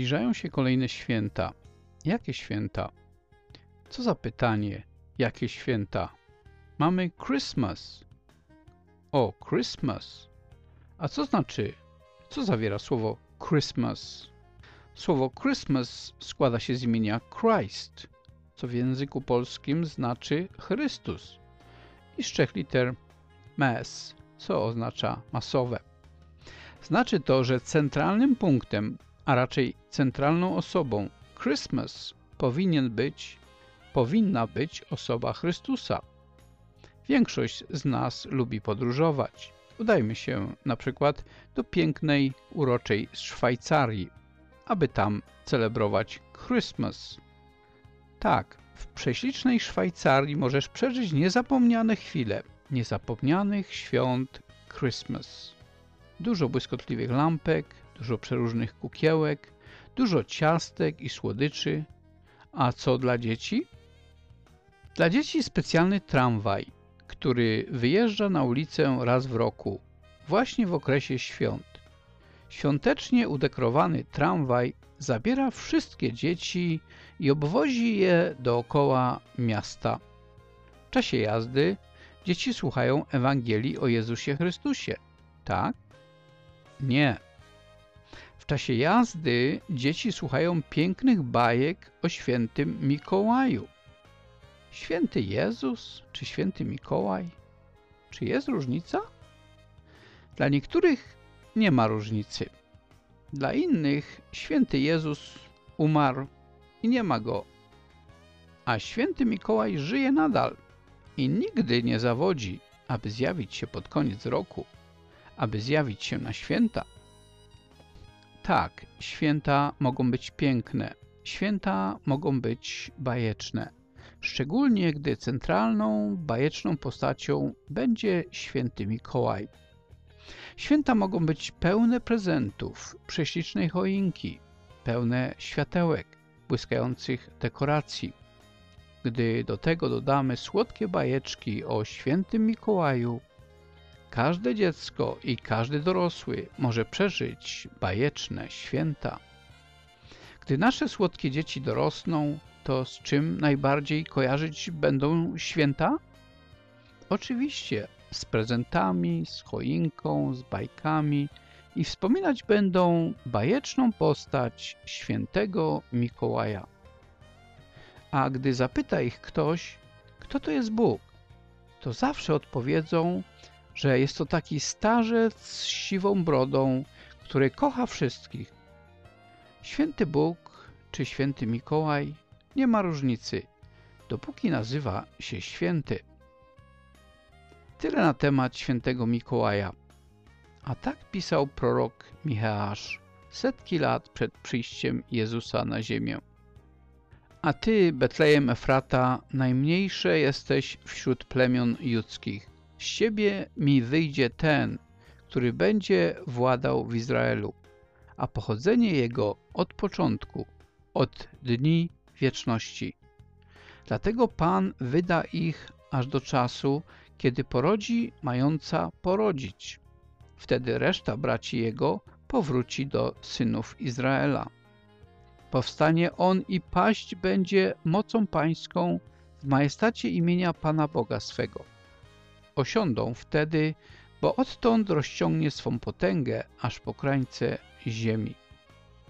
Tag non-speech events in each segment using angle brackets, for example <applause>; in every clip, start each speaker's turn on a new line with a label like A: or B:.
A: Zbliżają się kolejne święta. Jakie święta? Co za pytanie? Jakie święta? Mamy Christmas. O, Christmas. A co znaczy, co zawiera słowo Christmas? Słowo Christmas składa się z imienia Christ, co w języku polskim znaczy Chrystus i z trzech liter mass, co oznacza masowe. Znaczy to, że centralnym punktem, a raczej centralną osobą Christmas powinien być, powinna być osoba Chrystusa. Większość z nas lubi podróżować. Udajmy się na przykład do pięknej, uroczej Szwajcarii, aby tam celebrować Christmas. Tak, w prześlicznej Szwajcarii możesz przeżyć niezapomniane chwile, niezapomnianych świąt Christmas. Dużo błyskotliwych lampek, dużo przeróżnych kukiełek, dużo ciastek i słodyczy. A co dla dzieci? Dla dzieci specjalny tramwaj, który wyjeżdża na ulicę raz w roku, właśnie w okresie świąt. Świątecznie udekorowany tramwaj zabiera wszystkie dzieci i obwozi je dookoła miasta. W czasie jazdy dzieci słuchają Ewangelii o Jezusie Chrystusie. Tak? Nie. Czasie jazdy dzieci słuchają pięknych bajek o świętym Mikołaju. Święty Jezus czy święty Mikołaj? Czy jest różnica? Dla niektórych nie ma różnicy. Dla innych święty Jezus umarł i nie ma go, a święty Mikołaj żyje nadal i nigdy nie zawodzi, aby zjawić się pod koniec roku, aby zjawić się na święta. Tak, święta mogą być piękne, święta mogą być bajeczne, szczególnie gdy centralną, bajeczną postacią będzie święty Mikołaj. Święta mogą być pełne prezentów, prześlicznej choinki, pełne światełek, błyskających dekoracji. Gdy do tego dodamy słodkie bajeczki o świętym Mikołaju, każde dziecko i każdy dorosły może przeżyć bajeczne święta. Gdy nasze słodkie dzieci dorosną, to z czym najbardziej kojarzyć będą święta? Oczywiście z prezentami, z choinką, z bajkami i wspominać będą bajeczną postać świętego Mikołaja. A gdy zapyta ich ktoś, kto to jest Bóg, to zawsze odpowiedzą, że jest to taki starzec z siwą brodą, który kocha wszystkich. Święty Bóg czy święty Mikołaj nie ma różnicy, dopóki nazywa się święty. Tyle na temat świętego Mikołaja. A tak pisał prorok Micheasz setki lat przed przyjściem Jezusa na ziemię. A ty, Betlejem Efrata, najmniejsze jesteś wśród plemion judzkich. Z ciebie mi wyjdzie ten, który będzie władał w Izraelu, a pochodzenie jego od początku, od dni wieczności. Dlatego Pan wyda ich aż do czasu, kiedy porodzi mająca porodzić. Wtedy reszta braci jego powróci do synów Izraela. Powstanie on i paść będzie mocą pańską w majestacie imienia Pana Boga swego. Osiądą wtedy, bo odtąd rozciągnie swą potęgę aż po krańce ziemi.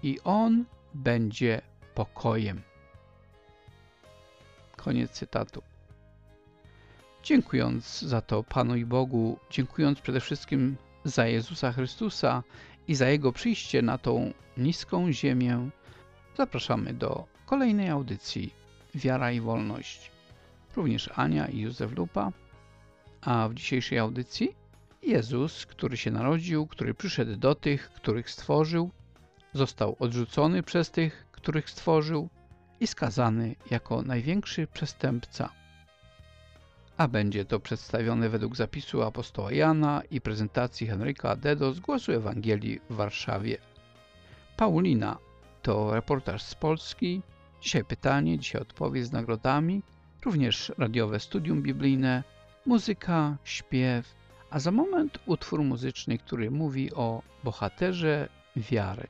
A: I on będzie pokojem. Koniec cytatu. Dziękując za to Panu i Bogu, dziękując przede wszystkim za Jezusa Chrystusa i za Jego przyjście na tą niską ziemię, zapraszamy do kolejnej audycji Wiara i Wolność. Również Ania i Józef Lupa, a w dzisiejszej audycji Jezus, który się narodził, który przyszedł do tych, których stworzył, został odrzucony przez tych, których stworzył i skazany jako największy przestępca. A będzie to przedstawione według zapisu apostoła Jana i prezentacji Henryka Dedo z Głosu Ewangelii w Warszawie. Paulina to reportaż z Polski, dzisiaj pytanie, dzisiaj odpowiedź z nagrodami, również radiowe studium biblijne, muzyka, śpiew, a za moment utwór muzyczny, który mówi o bohaterze wiary.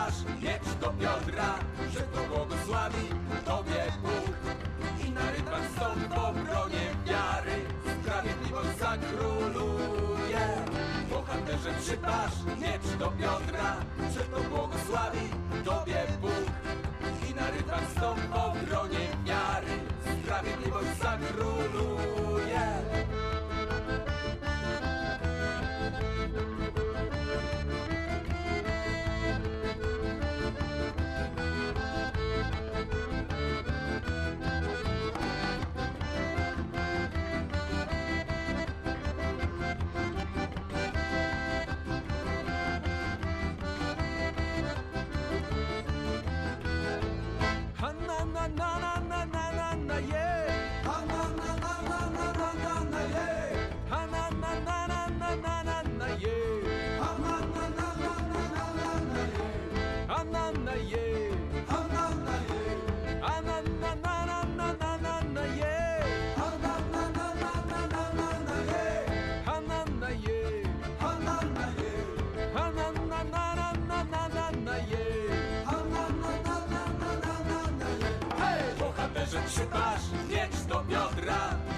B: Przypasz miecz do biodra, że to błogosławi tobie Bóg. I na rytm stąd w obronie wiary, sprawiedliwość zakróluje. Bohaterze przypasz miecz do biodra, że to błogosławi tobie Bóg. I na rytm stąd w obronie wiary, sprawiedliwość zakróluje.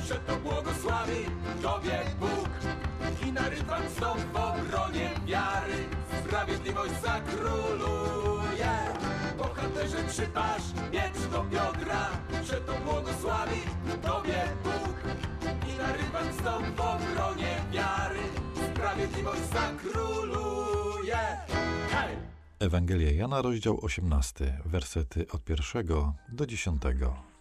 B: Że to błogosławi tobie Bóg. I na rytm stąd w obronie wiary, sprawiedliwość zakróluje. Bohaterze trzymasz miecz do biodra, że to błogosławi tobie Bóg. I na rytm stąd w obronie wiary, sprawiedliwość zakróluje. Hej!
C: Ewangelia Jana, rozdział 18, wersety od pierwszego do dziesiątego.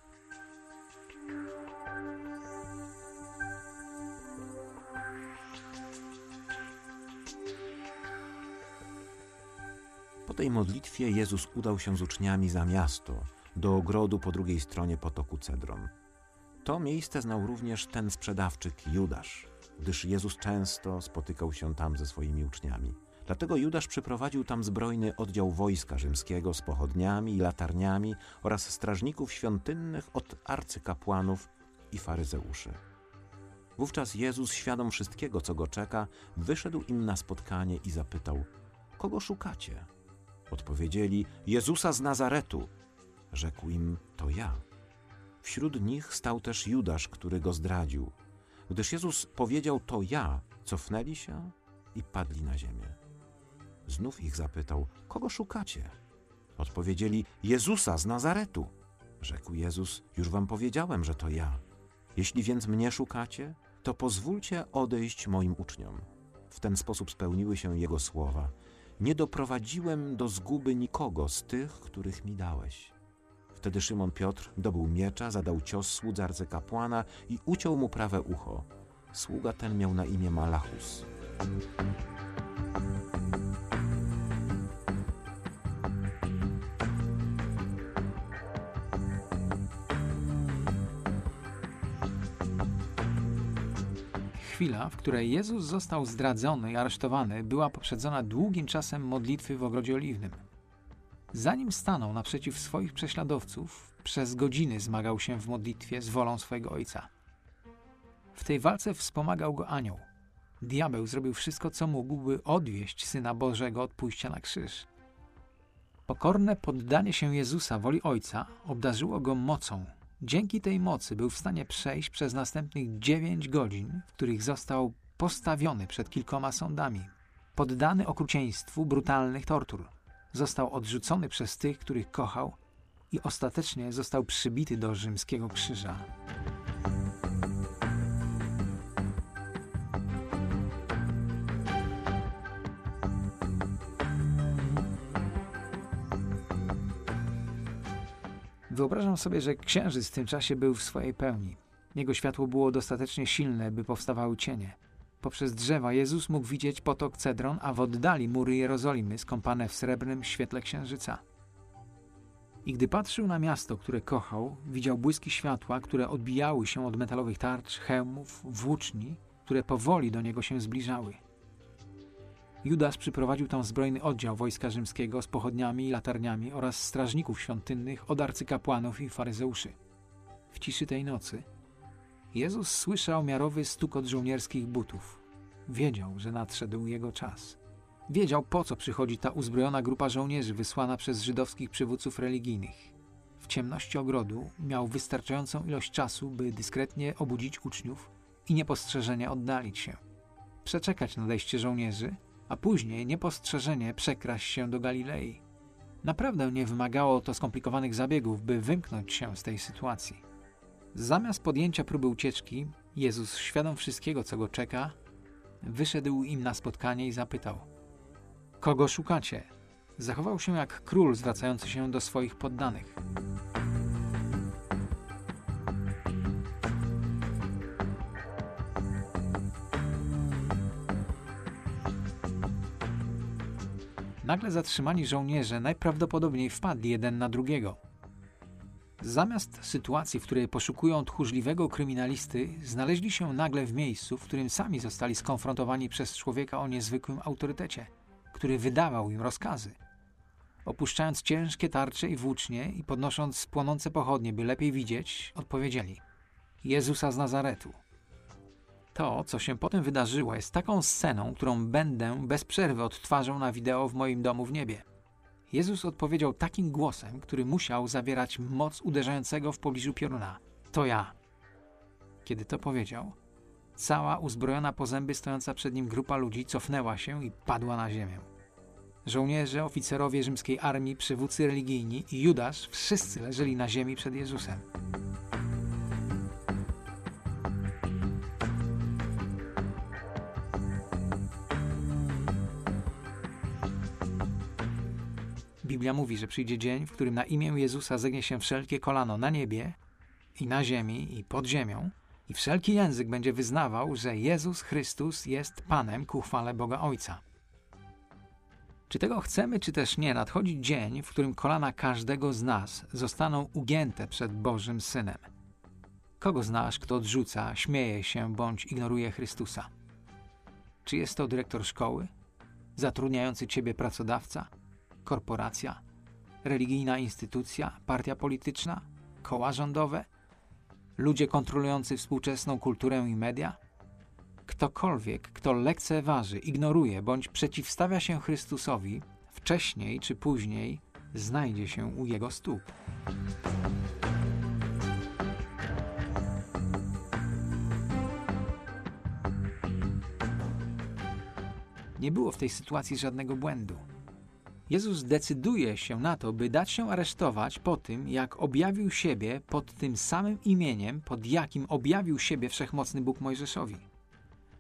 D: Po tej modlitwie Jezus udał się z uczniami za miasto, do ogrodu po drugiej stronie potoku Cedron. To miejsce znał również ten sprzedawczyk Judasz, gdyż Jezus często spotykał się tam ze swoimi uczniami. Dlatego Judasz przyprowadził tam zbrojny oddział wojska rzymskiego z pochodniami i latarniami oraz strażników świątynnych od arcykapłanów i faryzeuszy. Wówczas Jezus, świadom wszystkiego, co go czeka, wyszedł im na spotkanie i zapytał: Kogo szukacie? Odpowiedzieli: Jezusa z Nazaretu. Rzekł im: To ja. Wśród nich stał też Judasz, który go zdradził. Gdyż Jezus powiedział: To ja, cofnęli się i padli na ziemię. Znów ich zapytał: Kogo szukacie? Odpowiedzieli: Jezusa z Nazaretu. Rzekł Jezus: Już wam powiedziałem, że to ja. Jeśli więc mnie szukacie, to pozwólcie odejść moim uczniom. W ten sposób spełniły się jego słowa. Nie doprowadziłem do zguby nikogo z tych, których mi dałeś. Wtedy Szymon Piotr dobył miecza, zadał cios słudze arcykapłana i uciął mu prawe ucho. Sługa ten miał na imię Malachus.
E: Chwila, w której Jezus został zdradzony i aresztowany, była poprzedzona długim czasem modlitwy w ogrodzie oliwnym. Zanim stanął naprzeciw swoich prześladowców, przez godziny zmagał się w modlitwie z wolą swojego ojca. W tej walce wspomagał go anioł. Diabeł zrobił wszystko, co mógł, by odwieść Syna Bożego od pójścia na krzyż. Pokorne poddanie się Jezusa woli Ojca obdarzyło go mocą. Dzięki tej mocy był w stanie przejść przez następnych dziewięć godzin, w których został postawiony przed kilkoma sądami, poddany okrucieństwu brutalnych tortur. Został odrzucony przez tych, których kochał i ostatecznie został przybity do rzymskiego krzyża. Wyobrażam sobie, że księżyc w tym czasie był w swojej pełni. Jego światło było dostatecznie silne, by powstawały cienie. Poprzez drzewa Jezus mógł widzieć potok Cedron, a w oddali mury Jerozolimy skąpane w srebrnym świetle księżyca. I gdy patrzył na miasto, które kochał, widział błyski światła, które odbijały się od metalowych tarcz, hełmów, włóczni, które powoli do niego się zbliżały. Judasz przyprowadził tam zbrojny oddział wojska rzymskiego z pochodniami i latarniami oraz strażników świątynnych od arcykapłanów i faryzeuszy. W ciszy tej nocy Jezus słyszał miarowy stukot żołnierskich butów. Wiedział, że nadszedł jego czas. Wiedział, po co przychodzi ta uzbrojona grupa żołnierzy wysłana przez żydowskich przywódców religijnych. W ciemności ogrodu miał wystarczającą ilość czasu, by dyskretnie obudzić uczniów i niepostrzeżenie oddalić się. Przeczekać nadejście żołnierzy, a później niepostrzeżenie przekraść się do Galilei. Naprawdę nie wymagało to skomplikowanych zabiegów, by wymknąć się z tej sytuacji. Zamiast podjęcia próby ucieczki, Jezus, świadom wszystkiego, co go czeka, wyszedł im na spotkanie i zapytał: Kogo szukacie? Zachował się jak król zwracający się do swoich poddanych. Nagle zatrzymani żołnierze najprawdopodobniej wpadli jeden na drugiego. Zamiast sytuacji, w której poszukują tchórzliwego kryminalisty, znaleźli się nagle w miejscu, w którym sami zostali skonfrontowani przez człowieka o niezwykłym autorytecie, który wydawał im rozkazy. Opuszczając ciężkie tarcze i włócznie i podnosząc płonące pochodnie, by lepiej widzieć, odpowiedzieli: Jezusa z Nazaretu. To, co się potem wydarzyło, jest taką sceną, którą będę bez przerwy odtwarzał na wideo w moim domu w niebie. Jezus odpowiedział takim głosem, który musiał zawierać moc uderzającego w pobliżu pioruna. To ja. Kiedy to powiedział, cała uzbrojona po zęby stojąca przed nim grupa ludzi cofnęła się i padła na ziemię. Żołnierze, oficerowie rzymskiej armii, przywódcy religijni i Judasz wszyscy leżeli na ziemi przed Jezusem. Biblia mówi, że przyjdzie dzień, w którym na imię Jezusa zegnie się wszelkie kolano na niebie i na ziemi i pod ziemią i wszelki język będzie wyznawał, że Jezus Chrystus jest Panem ku chwale Boga Ojca. Czy tego chcemy, czy też nie, nadchodzi dzień, w którym kolana każdego z nas zostaną ugięte przed Bożym Synem. Kogo znasz, kto odrzuca, śmieje się bądź ignoruje Chrystusa? Czy jest to dyrektor szkoły? Zatrudniający ciebie pracodawca? Korporacja, religijna instytucja, partia polityczna, koła rządowe, ludzie kontrolujący współczesną kulturę i media? Ktokolwiek, kto lekceważy, ignoruje bądź przeciwstawia się Chrystusowi, wcześniej czy później znajdzie się u jego stóp. Nie było w tej sytuacji żadnego błędu. Jezus decyduje się na to, by dać się aresztować po tym, jak objawił siebie pod tym samym imieniem, pod jakim objawił siebie wszechmocny Bóg Mojżeszowi.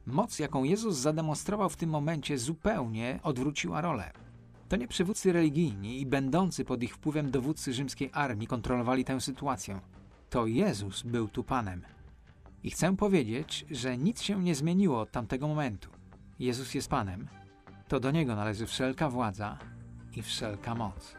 E: Moc, jaką Jezus zademonstrował w tym momencie, zupełnie odwróciła rolę. To nie przywódcy religijni i będący pod ich wpływem dowódcy rzymskiej armii kontrolowali tę sytuację. To Jezus był tu Panem. I chcę powiedzieć, że nic się nie zmieniło od tamtego momentu. Jezus jest Panem. To do Niego należy wszelka władza, i wszelka moc.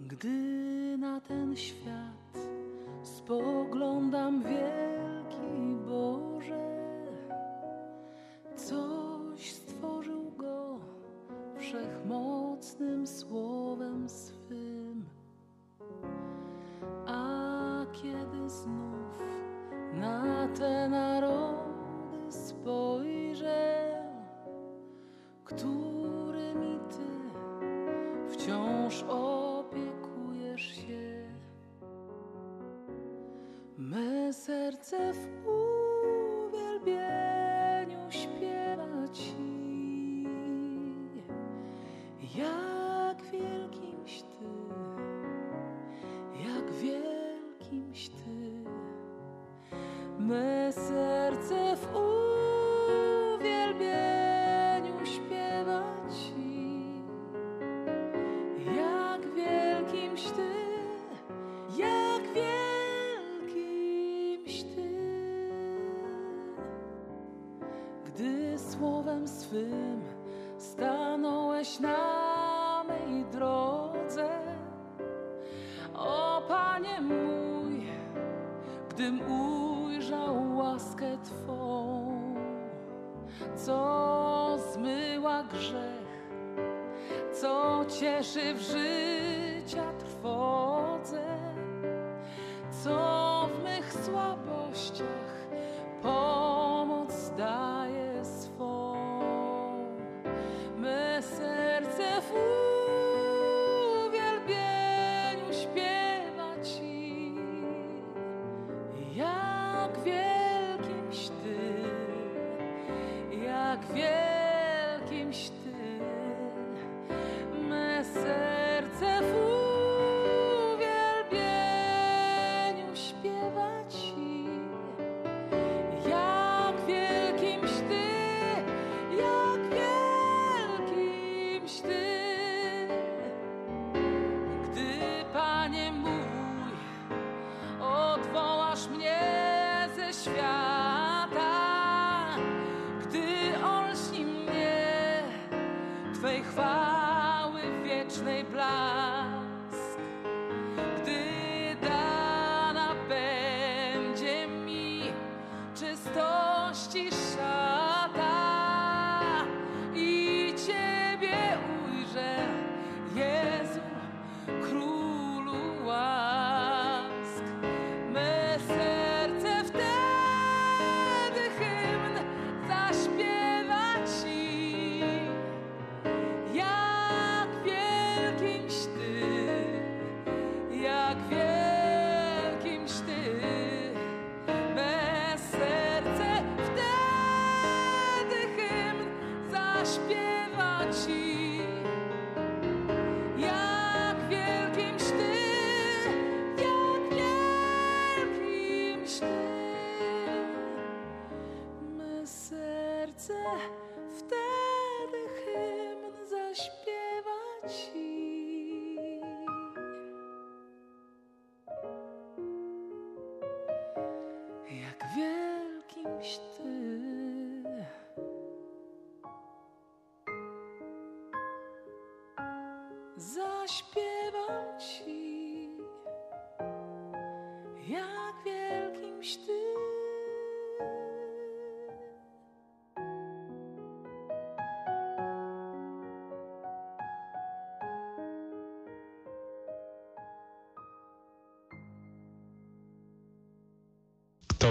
F: Gdy na ten świat spoglądam wielki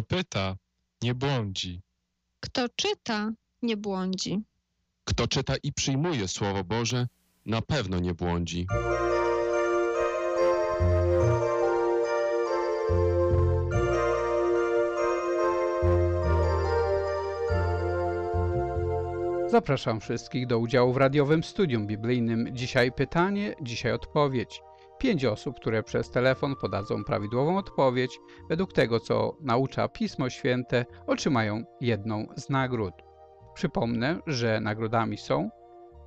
G: Kto pyta, nie błądzi.
H: Kto czyta, nie błądzi.
I: Kto czyta i przyjmuje Słowo Boże, na pewno nie błądzi.
A: Zapraszam wszystkich do udziału w radiowym studium biblijnym. Dzisiaj pytanie, dzisiaj odpowiedź. Pięć osób, które przez telefon podadzą prawidłową odpowiedź według tego, co naucza Pismo Święte, otrzymają jedną z nagród. Przypomnę, że nagrodami są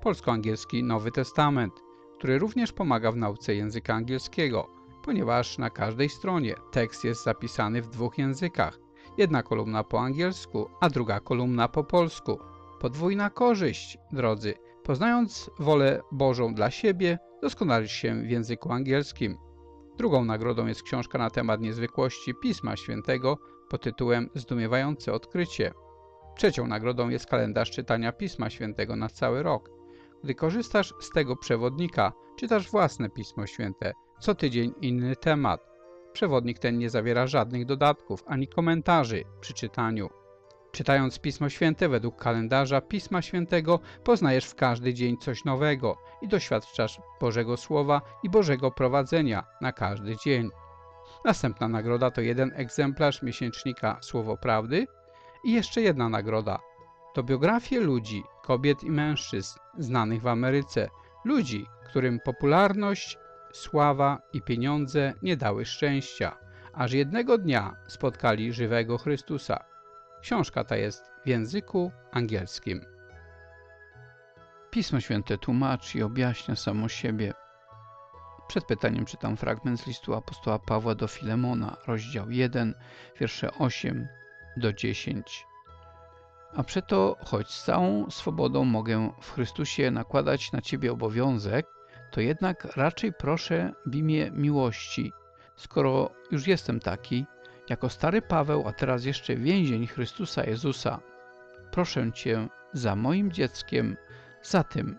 A: polsko-angielski Nowy Testament, który również pomaga w nauce języka angielskiego, ponieważ na każdej stronie tekst jest zapisany w dwóch językach. Jedna kolumna po angielsku, a druga kolumna po polsku. Podwójna korzyść, drodzy, Poznając wolę Bożą dla siebie, doskonalisz się w języku angielskim. Drugą nagrodą jest książka na temat niezwykłości Pisma Świętego pod tytułem Zdumiewające odkrycie. Trzecią nagrodą jest kalendarz czytania Pisma Świętego na cały rok. Gdy korzystasz z tego przewodnika, czytasz własne Pismo Święte, co tydzień inny temat. Przewodnik ten nie zawiera żadnych dodatków ani komentarzy przy czytaniu. Czytając Pismo Święte według kalendarza Pisma Świętego poznajesz w każdy dzień coś nowego i doświadczasz Bożego Słowa i Bożego prowadzenia na każdy dzień. Następna nagroda to jeden egzemplarz miesięcznika Słowo Prawdy i jeszcze jedna nagroda. To biografie ludzi, kobiet i mężczyzn znanych w Ameryce, ludzi, którym popularność, sława i pieniądze nie dały szczęścia, aż jednego dnia spotkali żywego Chrystusa. Książka ta jest w języku angielskim. Pismo Święte tłumaczy i objaśnia samo siebie. Przed pytaniem czytam fragment z listu apostoła Pawła do Filemona, rozdział 1, wiersze 8 do 10. A przeto, choć z całą swobodą mogę w Chrystusie nakładać na Ciebie obowiązek, to jednak raczej proszę w imię miłości, skoro już jestem taki, jako stary Paweł, a teraz jeszcze więzień Chrystusa Jezusa, proszę Cię za moim dzieckiem, za tym,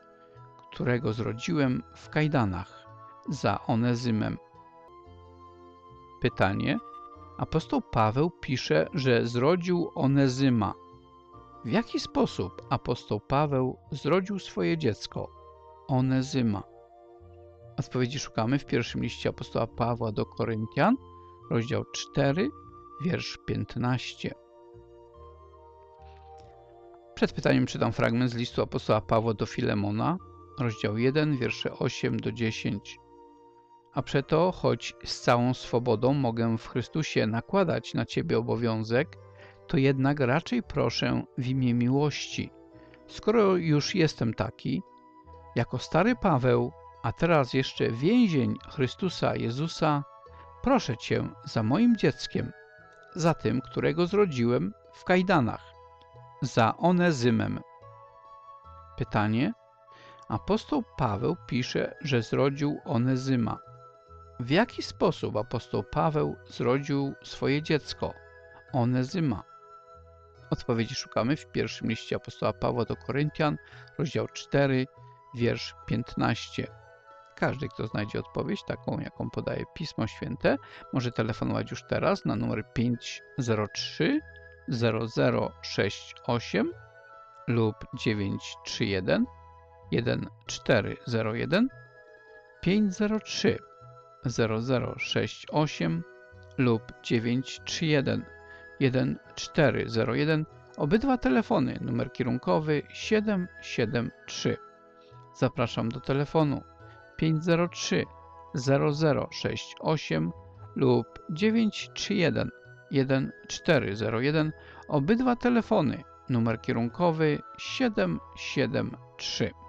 A: którego zrodziłem w kajdanach, za Onezymem. Pytanie. Apostoł Paweł pisze, że zrodził Onezyma. W jaki sposób apostoł Paweł zrodził swoje dziecko, Onezyma? Odpowiedzi szukamy w pierwszym liście apostoła Pawła do Koryntian, rozdział 4, wiersz 15. Przed pytaniem czytam fragment z listu apostoła Pawła do Filemona, rozdział 1, wiersze 8 do 10. A przeto, choć z całą swobodą mogę w Chrystusie nakładać na Ciebie obowiązek, to jednak raczej proszę w imię miłości. Skoro już jestem taki, jako stary Paweł, a teraz jeszcze więzień Chrystusa Jezusa, proszę Cię za moim dzieckiem, za tym, którego zrodziłem w kajdanach, za Onezymem. Pytanie. Apostoł Paweł pisze, że zrodził Onezyma. W jaki sposób apostoł Paweł zrodził swoje dziecko, Onezyma? Odpowiedzi szukamy w pierwszym liście apostoła Pawła do Koryntian, rozdział 4, wiersz 15. Każdy, kto znajdzie odpowiedź, taką jaką podaje Pismo Święte, może telefonować już teraz na numer 503 0068 lub 931 1401 503 0068 lub 931 1401 obydwa telefony numer kierunkowy 773 zapraszam do telefonu 503 0068 lub 931 1401 obydwa telefony numer kierunkowy 773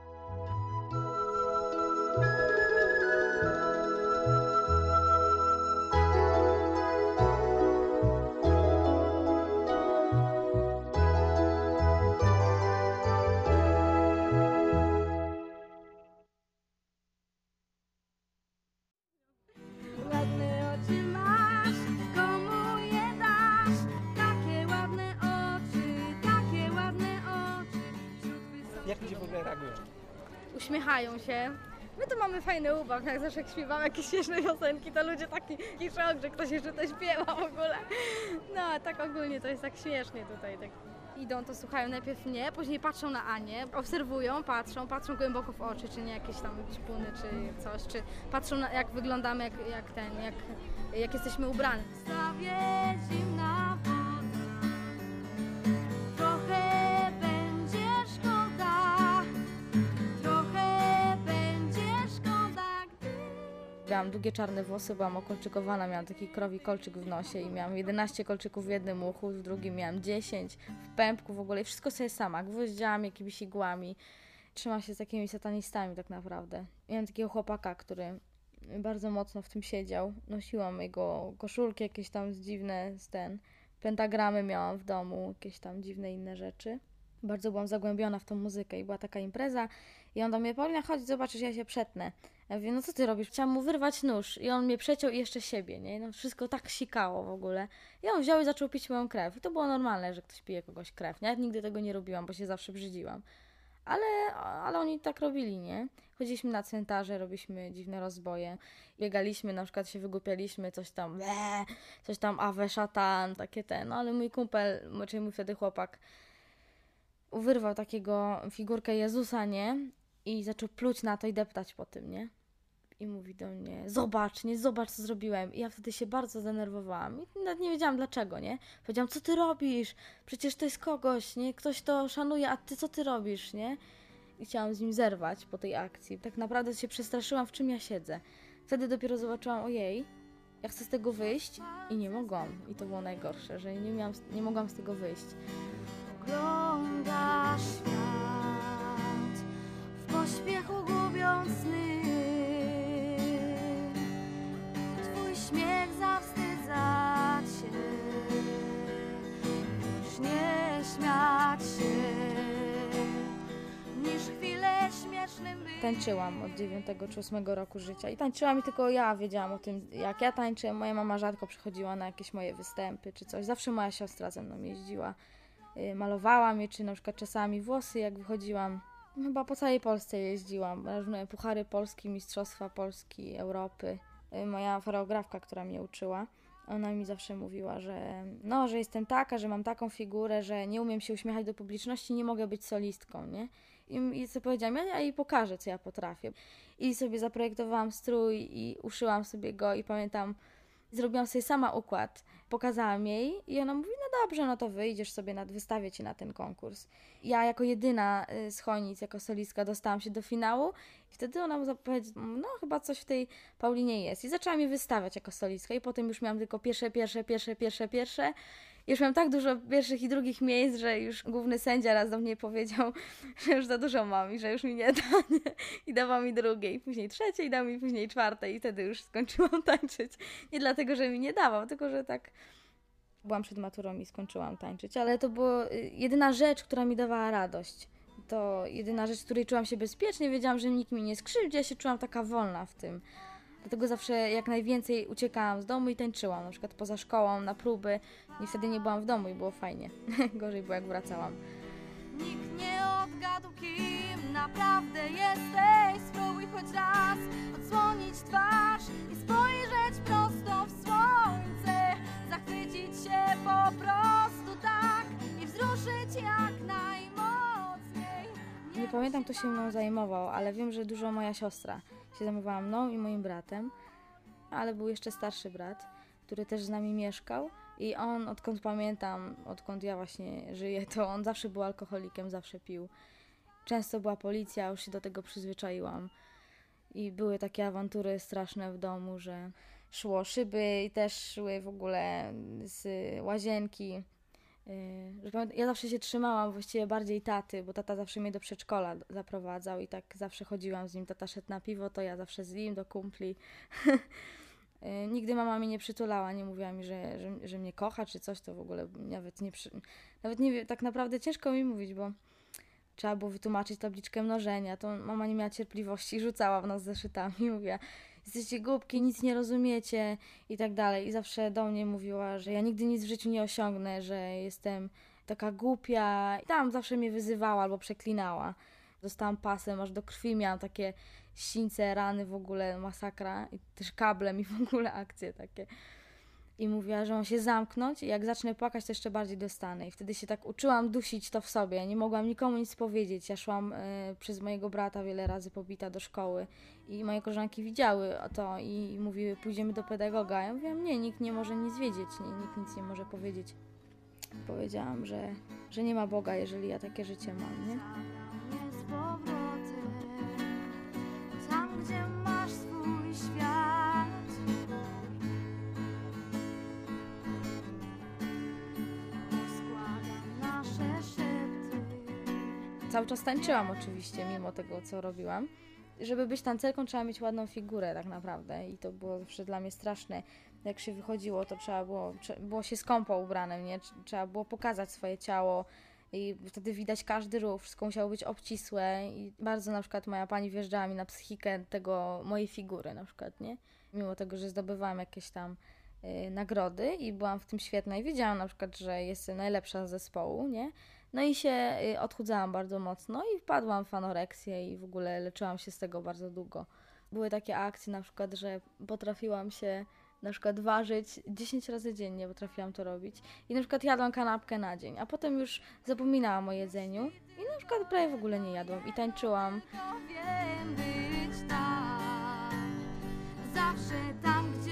J: fajny ubaw, jak zawsze jak śpiewamy jakieś śmieszne piosenki, to ludzie taki, taki szok, że ktoś jeszcze to śpiewa w ogóle. No a tak ogólnie to jest tak śmiesznie tutaj. Tak. Idą, to słuchają najpierw mnie, później patrzą na Anię, obserwują, patrzą, patrzą głęboko w oczy, czy nie jakieś tam ćpuny, czy coś, czy patrzą na, jak wyglądamy, jak, jak ten, jak, jak jesteśmy ubrani.
K: Stawie zimna
L: Miałam długie czarne włosy, byłam okolczykowana, miałam taki krowi kolczyk w nosie i miałam 11 kolczyków w jednym uchu, w drugim miałam 10, w pępku w ogóle i wszystko sobie sama, gwoździami, jakimiś igłami. Trzymam się z takimi satanistami tak naprawdę. Miałam takiego chłopaka, który bardzo mocno w tym siedział. Nosiłam jego koszulki jakieś tam dziwne, z ten, pentagramy miałam w domu, jakieś tam dziwne inne rzeczy. Bardzo byłam zagłębiona w tą muzykę i była taka impreza I on do mnie, Paulina, chodź, zobaczysz, ja się przetnę. Ja mówię, no co ty robisz? Chciałam mu wyrwać nóż i on mnie przeciął i jeszcze siebie, nie? No wszystko tak sikało w ogóle. I on wziął i zaczął pić moją krew. I to było normalne, że ktoś pije kogoś krew. Nie? Ja nigdy tego nie robiłam, bo się zawsze brzydziłam. Ale, ale oni tak robili, nie? Chodziliśmy na cmentarze, robiliśmy dziwne rozboje. Biegaliśmy, na przykład się wygłupialiśmy, coś tam, ble, coś tam, awe szatan, takie ten. No ale mój kumpel, czyli mój wtedy chłopak, wyrwał takiego figurkę Jezusa, nie? I zaczął pluć na to i deptać po tym, nie? I mówi do mnie, zobacz, nie, zobacz co zrobiłem. I ja wtedy się bardzo zdenerwowałam. I nawet nie wiedziałam dlaczego, nie? Powiedziałam, co ty robisz? Przecież to jest kogoś, nie? Ktoś to szanuje, a ty co ty robisz, nie? I chciałam z nim zerwać po tej akcji. Tak naprawdę się przestraszyłam, w czym ja siedzę. Wtedy dopiero zobaczyłam, ojej, ja chcę z tego wyjść i nie mogłam. I to było najgorsze, że nie, miałam, nie mogłam z tego wyjść.
K: Ogląda
L: Tańczyłam od 9 czy 8 roku życia i tańczyłam i tylko ja wiedziałam o tym, jak ja tańczę. Moja mama rzadko przychodziła na jakieś moje występy czy coś. Zawsze moja siostra ze mną jeździła. Y, Malowała mnie, czy na przykład czasami włosy, jak wychodziłam. Chyba po całej Polsce jeździłam. Różne puchary Polski, Mistrzostwa Polski, Europy. Y, Moja choreografka, która mnie uczyła, ona mi zawsze mówiła, że no, że jestem taka, że mam taką figurę, że nie umiem się uśmiechać do publiczności, nie mogę być solistką, nie? I, i sobie powiedziałam, ja, ja jej pokażę, co ja potrafię. I sobie zaprojektowałam strój i uszyłam sobie go i pamiętam, zrobiłam sobie sama układ. Pokazałam jej i ona mówi, no dobrze, no to wyjdziesz sobie, na, wystawię cię na ten konkurs. Ja jako jedyna y, z Chojnic, jako solistka dostałam się do finału i wtedy ona powiedziała, no chyba coś w tej Paulinie jest. I zaczęła mnie wystawiać jako solistka i potem już miałam tylko pierwsze, pierwsze, pierwsze, pierwsze, pierwsze. Już miałam tak dużo pierwszych i drugich miejsc, że już główny sędzia raz do mnie powiedział, <laughs> że już za dużo mam i że już mi nie da. Nie? I dawał mi drugie, i później trzecie, i dał mi później czwarte, i wtedy już skończyłam <laughs> tańczyć. Nie dlatego, że mi nie dawał, tylko że tak byłam przed maturą i skończyłam tańczyć. Ale to była jedyna rzecz, która mi dawała radość. To jedyna rzecz, w której czułam się bezpiecznie, wiedziałam, że nikt mi nie skrzywdzi, ja się czułam taka wolna w tym. Dlatego zawsze jak najwięcej uciekałam z domu i tańczyłam, na przykład poza szkołą, na próby. I wtedy nie byłam w domu i było fajnie. <laughs> Gorzej było jak wracałam.
K: Nikt nie odgadł, kim naprawdę jesteś. Spróbuj choć raz odsłonić twarz i spojrzeć prosto w słońce. Zachwycić się po prostu tak i wzruszyć jak najmocniej.
L: Nie pamiętam, kto się mną zajmował, ale wiem, że dużo moja siostra się zajmowała mną i moim bratem. Ale był jeszcze starszy brat, który też z nami mieszkał. I on, odkąd pamiętam, odkąd ja właśnie żyję, to on zawsze był alkoholikiem, zawsze pił. Często była policja, już się do tego przyzwyczaiłam. I były takie awantury straszne w domu, że szło szyby i też szły w ogóle z łazienki. Yy, Ja zawsze się trzymałam właściwie bardziej taty, bo tata zawsze mnie do przedszkola zaprowadzał i tak zawsze chodziłam z nim. Tata szedł na piwo, to ja zawsze z nim do kumpli. <laughs> Yy, Nigdy mama mnie nie przytulała, nie mówiła mi, że, że, że mnie kocha czy coś, to w ogóle nawet nie, przy... nawet nie tak naprawdę ciężko mi mówić, bo trzeba było wytłumaczyć tabliczkę mnożenia, to mama nie miała cierpliwości rzucała w nas zeszytami, <laughs> mówiła, jesteście głupki, nic nie rozumiecie i tak dalej. I zawsze do mnie mówiła, że ja nigdy nic w życiu nie osiągnę, że jestem taka głupia. I tam zawsze mnie wyzywała albo przeklinała. Dostałam pasem, aż do krwi miałam takie sińce, rany w ogóle, masakra. I też kablem i w ogóle akcje takie. I mówiła, że mam się zamknąć i jak zacznę płakać, to jeszcze bardziej dostanę. I wtedy się tak uczyłam dusić to w sobie. Nie mogłam nikomu nic powiedzieć. Ja szłam e, przez mojego brata wiele razy pobita do szkoły i moje koleżanki widziały to i, mówiły, pójdziemy do pedagoga. Ja mówiłam, nie, nikt nie może nic wiedzieć, nie, nikt nic nie może powiedzieć. Powiedziałam, że, że nie ma Boga, jeżeli ja takie życie mam, nie?
K: Tam gdzie masz swój świat.
L: Cały czas tańczyłam oczywiście, mimo tego, co robiłam. Żeby być tancerką, trzeba mieć ładną figurę tak naprawdę i to było zawsze dla mnie straszne. Jak się wychodziło, to trzeba było, było się skąpo ubranym, nie? Trz- Trzeba było pokazać swoje ciało, I wtedy widać każdy ruch, wszystko musiało być obcisłe i bardzo na przykład moja pani wjeżdżała mi na psychikę tego, mojej figury na przykład, nie? Mimo tego, że zdobywałam jakieś tam y, nagrody i byłam w tym świetna i wiedziałam na przykład, że jestem najlepsza z zespołu, nie? No i się y, odchudzałam bardzo mocno i wpadłam w anoreksję i w ogóle leczyłam się z tego bardzo długo. Były takie akcje na przykład, że potrafiłam się na przykład ważyć 10 razy dziennie, potrafiłam to robić. I na przykład jadłam kanapkę na dzień, a potem już zapominałam o jedzeniu i na przykład prawie w ogóle nie jadłam i tańczyłam.
K: Tam, zawsze tam, gdzie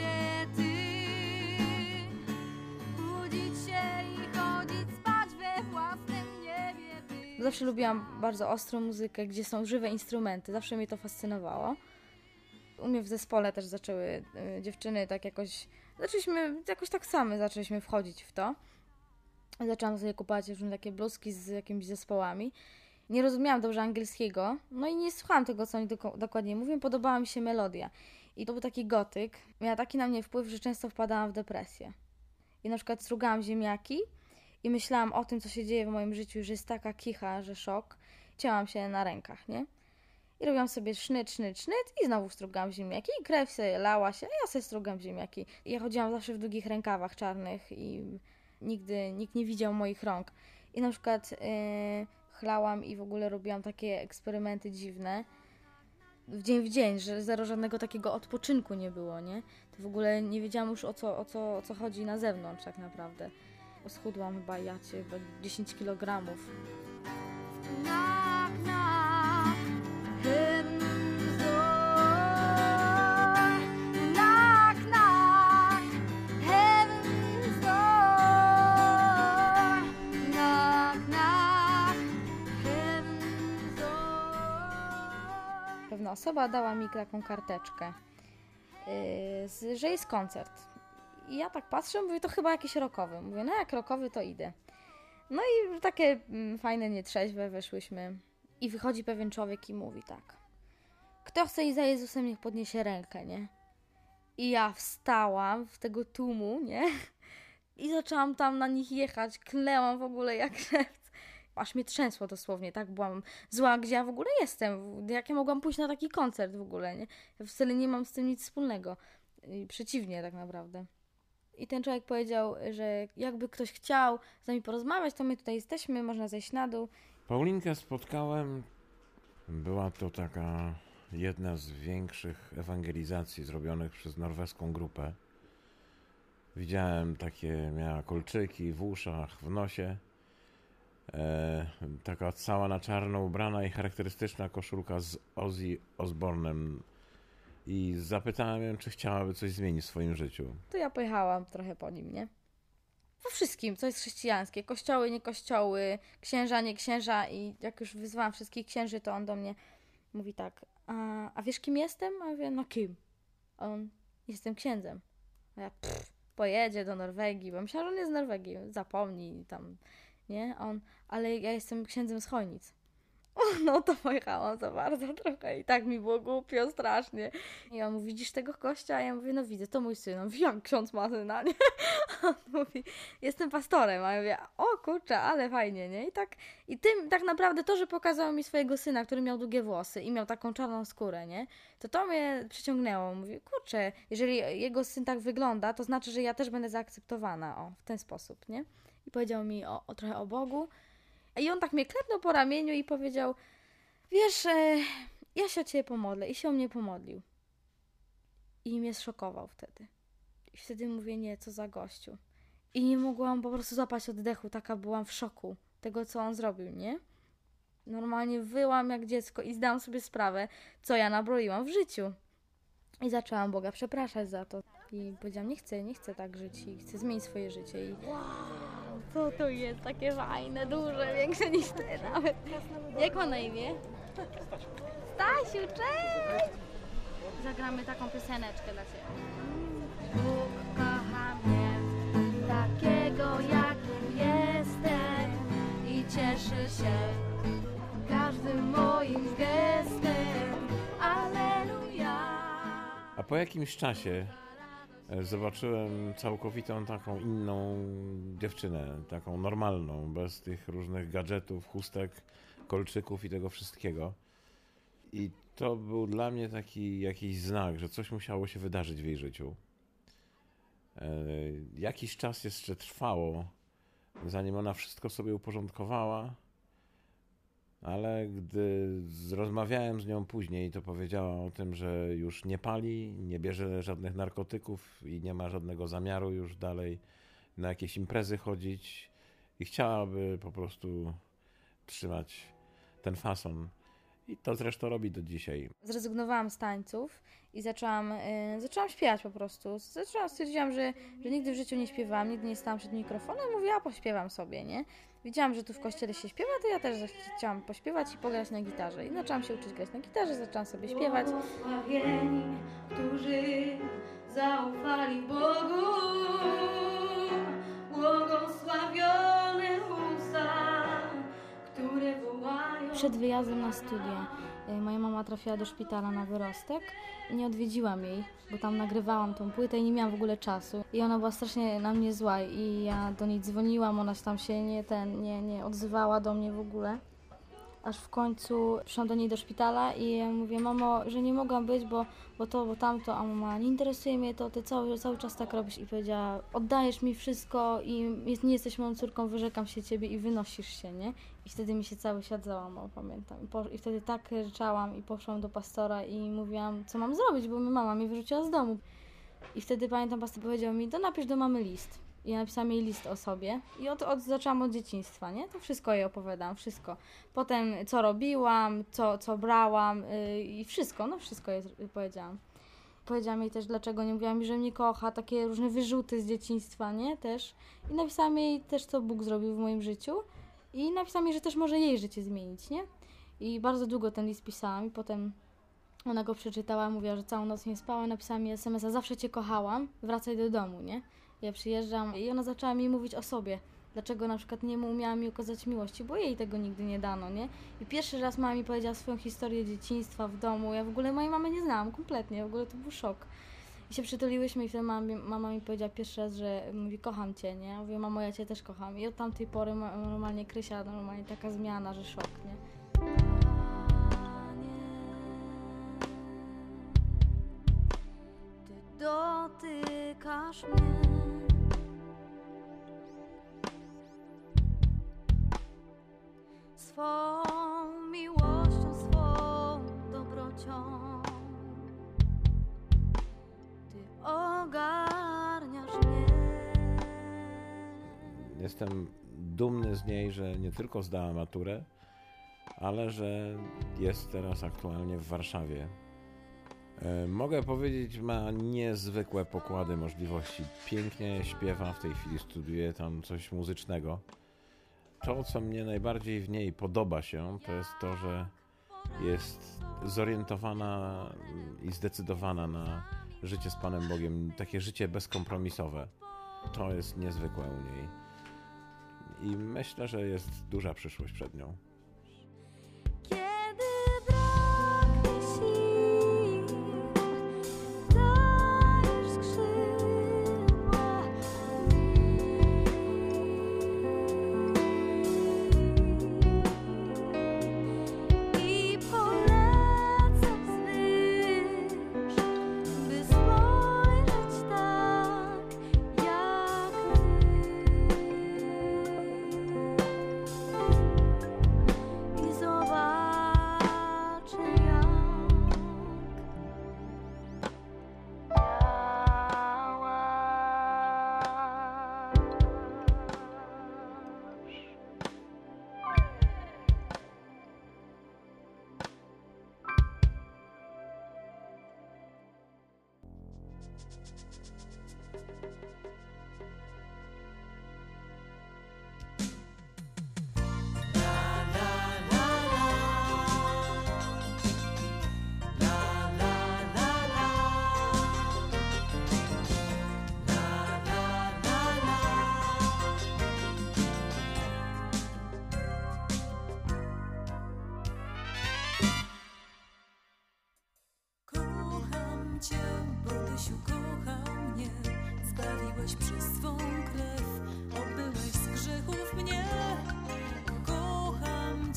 L: Zawsze lubiłam bardzo ostrą muzykę, gdzie są żywe instrumenty, zawsze mnie to fascynowało. U mnie w zespole też zaczęły y, dziewczyny tak jakoś, zaczęliśmy jakoś tak same zaczęliśmy wchodzić w to. Zaczęłam sobie kupować różne takie bluzki z jakimiś zespołami. Nie rozumiałam dobrze angielskiego, no i nie słuchałam tego, co oni dokładnie mówią, podobała mi się melodia. I to był taki gotyk, miała taki na mnie wpływ, że często wpadałam w depresję. I na przykład strugałam ziemniaki i myślałam o tym, co się dzieje w moim życiu, że jest taka kicha, że szok. Cięłam się na rękach, nie? I robiłam sobie sznyt, sznyt, sznyt i znowu strugałam ziemniaki i krew sobie lała się, a ja sobie strugam ziemniaki. I ja chodziłam zawsze w długich rękawach czarnych i nigdy nikt nie widział moich rąk. I na przykład yy, chlałam i w ogóle robiłam takie eksperymenty dziwne w dzień w dzień, że zero żadnego takiego odpoczynku nie było, nie? To w ogóle nie wiedziałam już o co, o co, o co chodzi na zewnątrz tak naprawdę. Schudłam chyba ja cię, chyba 10 kilogramów.
K: Knock, knock, heaven's door. Knock, knock, heaven's door. Knock, knock, heaven's door.
L: Pewna osoba dała mi taką karteczkę, yy, że jest koncert. I ja tak patrzę, mówię, to chyba jakiś rokowy. Mówię, no jak rokowy, to idę. No i takie mm, fajne, nietrzeźwe weszłyśmy. I wychodzi pewien człowiek i mówi tak. Kto chce iść za Jezusem, niech podniesie rękę, nie? I ja wstałam w tego tłumu, nie? <laughs> I zaczęłam tam na nich jechać, klęłam w ogóle jak szewc. Aż mnie trzęsło dosłownie, tak byłam zła, gdzie ja w ogóle jestem. Jak ja mogłam pójść na taki koncert w ogóle, nie? Ja wcale nie mam z tym nic wspólnego. I przeciwnie tak naprawdę. I ten człowiek powiedział, że jakby ktoś chciał z nami porozmawiać, to my tutaj jesteśmy, można zejść na dół.
D: Paulinkę spotkałem. Była to taka jedna z większych ewangelizacji zrobionych przez norweską grupę. Widziałem takie, miała kolczyki w uszach, w nosie. E, taka cała na czarno ubrana i charakterystyczna koszulka z Ozzy Osbornem. I zapytałem ją, czy chciałaby coś zmienić w swoim życiu.
L: To ja pojechałam trochę po nim, nie? Po wszystkim, co jest chrześcijańskie. Kościoły, nie kościoły, księża, nie księża. I jak już wyzwałam wszystkich księży, to on do mnie mówi tak, a, a wiesz kim jestem? A ja mówię, no kim? On, jestem księdzem. A ja, pff, pojedzie do Norwegii, bo myślałam, że on jest z Norwegii, zapomnij tam, nie? On, ale ja jestem księdzem z Chojnic. <laughs> No to pojechałam za bardzo trochę i tak mi było głupio, strasznie. I on mówi, widzisz tego kościa? A ja mówię, no widzę, to mój syn. On mówi, jak ksiądz ma syna, <laughs> nie? A on mówi, jestem pastorem. A ja mówię, o kurczę, ale fajnie, nie? I tak, i tym tak naprawdę to, że pokazał mi swojego syna, który miał długie włosy i miał taką czarną skórę, nie? To to mnie przyciągnęło. Mówię, kurczę, jeżeli jego syn tak wygląda, to znaczy, że ja też będę zaakceptowana, o, w ten sposób, nie? I powiedział mi o, o trochę o Bogu. I on tak mnie klepnął po ramieniu i powiedział, wiesz, e, ja się o ciebie pomodlę. I się o mnie pomodlił. I mnie zszokował wtedy. I wtedy mówię, nie, co za gościu. I nie mogłam po prostu złapać oddechu, taka byłam w szoku tego, co on zrobił, nie? Normalnie wyłam jak dziecko i zdałam sobie sprawę, co ja nabroiłam w życiu. I zaczęłam Boga przepraszać za to. I powiedziałam, nie chcę, nie chcę tak żyć i chcę zmienić swoje życie. I co to jest takie fajne, duże, większe niż ty nawet. Jak ma na imię? Stasiu, cześć! Zagramy taką pioseneczkę dla ciebie.
K: Bóg kocha mnie, takiego jakim jestem i cieszy się każdym moim gestem. Aleluja.
D: A po jakimś czasie
M: zobaczyłem całkowitą taką inną dziewczynę, taką normalną, bez tych różnych gadżetów, chustek, kolczyków i tego wszystkiego. I to był dla mnie taki jakiś znak, że coś musiało się wydarzyć w jej życiu. E, jakiś czas jeszcze trwało, zanim ona wszystko sobie uporządkowała, ale gdy rozmawiałem z nią później, to powiedziała o tym, że już nie pali, nie bierze żadnych narkotyków i nie ma żadnego zamiaru już dalej na jakieś imprezy chodzić i chciałaby po prostu trzymać ten fason. I to zresztą robi do dzisiaj.
L: Zrezygnowałam z tańców i zaczęłam, y, zaczęłam śpiewać po prostu. Zaczęłam, stwierdziłam, że, że nigdy w życiu nie śpiewałam, nigdy nie stałam przed mikrofonem, mówię, a pośpiewam sobie, nie? Widziałam, że tu w kościele się śpiewa, to ja też chciałam pośpiewać i pograć na gitarze. I zaczęłam się uczyć grać na gitarze, zaczęłam sobie śpiewać.
K: Błogosławieni, którzy zaufali Bogu. Błogosławione usta, które wołają.
L: Przed wyjazdem na studia moja mama trafiła do szpitala na wyrostek i nie odwiedziłam jej, bo tam nagrywałam tą płytę i nie miałam w ogóle czasu. I ona była strasznie na mnie zła i ja do niej dzwoniłam, ona tam się nie, ten, nie, nie odzywała do mnie w ogóle. Aż w końcu przyszłam do niej do szpitala i mówię, mamo, że nie mogłam być, bo, bo to, bo tamto, a mama, nie interesuje mnie to, ty cały, cały czas tak robisz. I powiedziała, oddajesz mi wszystko i nie jesteś moją córką, wyrzekam się ciebie i wynosisz się, nie? I wtedy mi się cały świat załamał, pamiętam. I, po, I wtedy tak ryczałam i poszłam do pastora i mówiłam, co mam zrobić, bo mi mama mnie wyrzuciła z domu. I wtedy pamiętam, pastor powiedział mi, to napisz do mamy list. Ja napisałam jej list o sobie i od, od, zaczęłam od dzieciństwa, nie? To wszystko jej opowiadam, wszystko. Potem co robiłam, co, co brałam yy, i wszystko, no wszystko jej powiedziałam. Powiedziałam jej też, dlaczego nie mówiła mi, że mnie kocha, takie różne wyrzuty z dzieciństwa, nie? Też. I napisałam jej też, co Bóg zrobił w moim życiu. I napisałam jej, że też może jej życie zmienić, nie? I bardzo długo ten list pisałam i potem ona go przeczytała, mówiła, że całą noc nie spała, napisała mi SMS-a, zawsze Cię kochałam, wracaj do domu, nie? Ja przyjeżdżam i ona zaczęła mi mówić o sobie. Dlaczego na przykład nie umiała mi okazać miłości, bo jej tego nigdy nie dano, nie? I pierwszy raz mama mi powiedziała swoją historię dzieciństwa w domu. Ja w ogóle mojej mamy nie znałam kompletnie, w ogóle to był szok. I się przytuliłyśmy i wtedy mama, mama mi powiedziała pierwszy raz, że mówi kocham cię, nie? Ja mówię, mamo, ja cię też kocham. I od tamtej pory ma- normalnie Krysia, normalnie taka zmiana, że szok, nie?
K: Dotykasz mnie. Swą miłością, swą dobrocią. Ty ogarniasz mnie.
M: Jestem dumny z niej, że nie tylko zdała maturę, ale że jest teraz aktualnie w Warszawie. E, Mogę powiedzieć, ma niezwykłe pokłady możliwości. Pięknie śpiewa, w tej chwili studiuje tam coś muzycznego. To, co mnie najbardziej w niej podoba się, to jest to, że jest zorientowana i zdecydowana na życie z Panem Bogiem, takie życie bezkompromisowe. To jest niezwykłe u niej. I myślę, że jest duża przyszłość przed nią.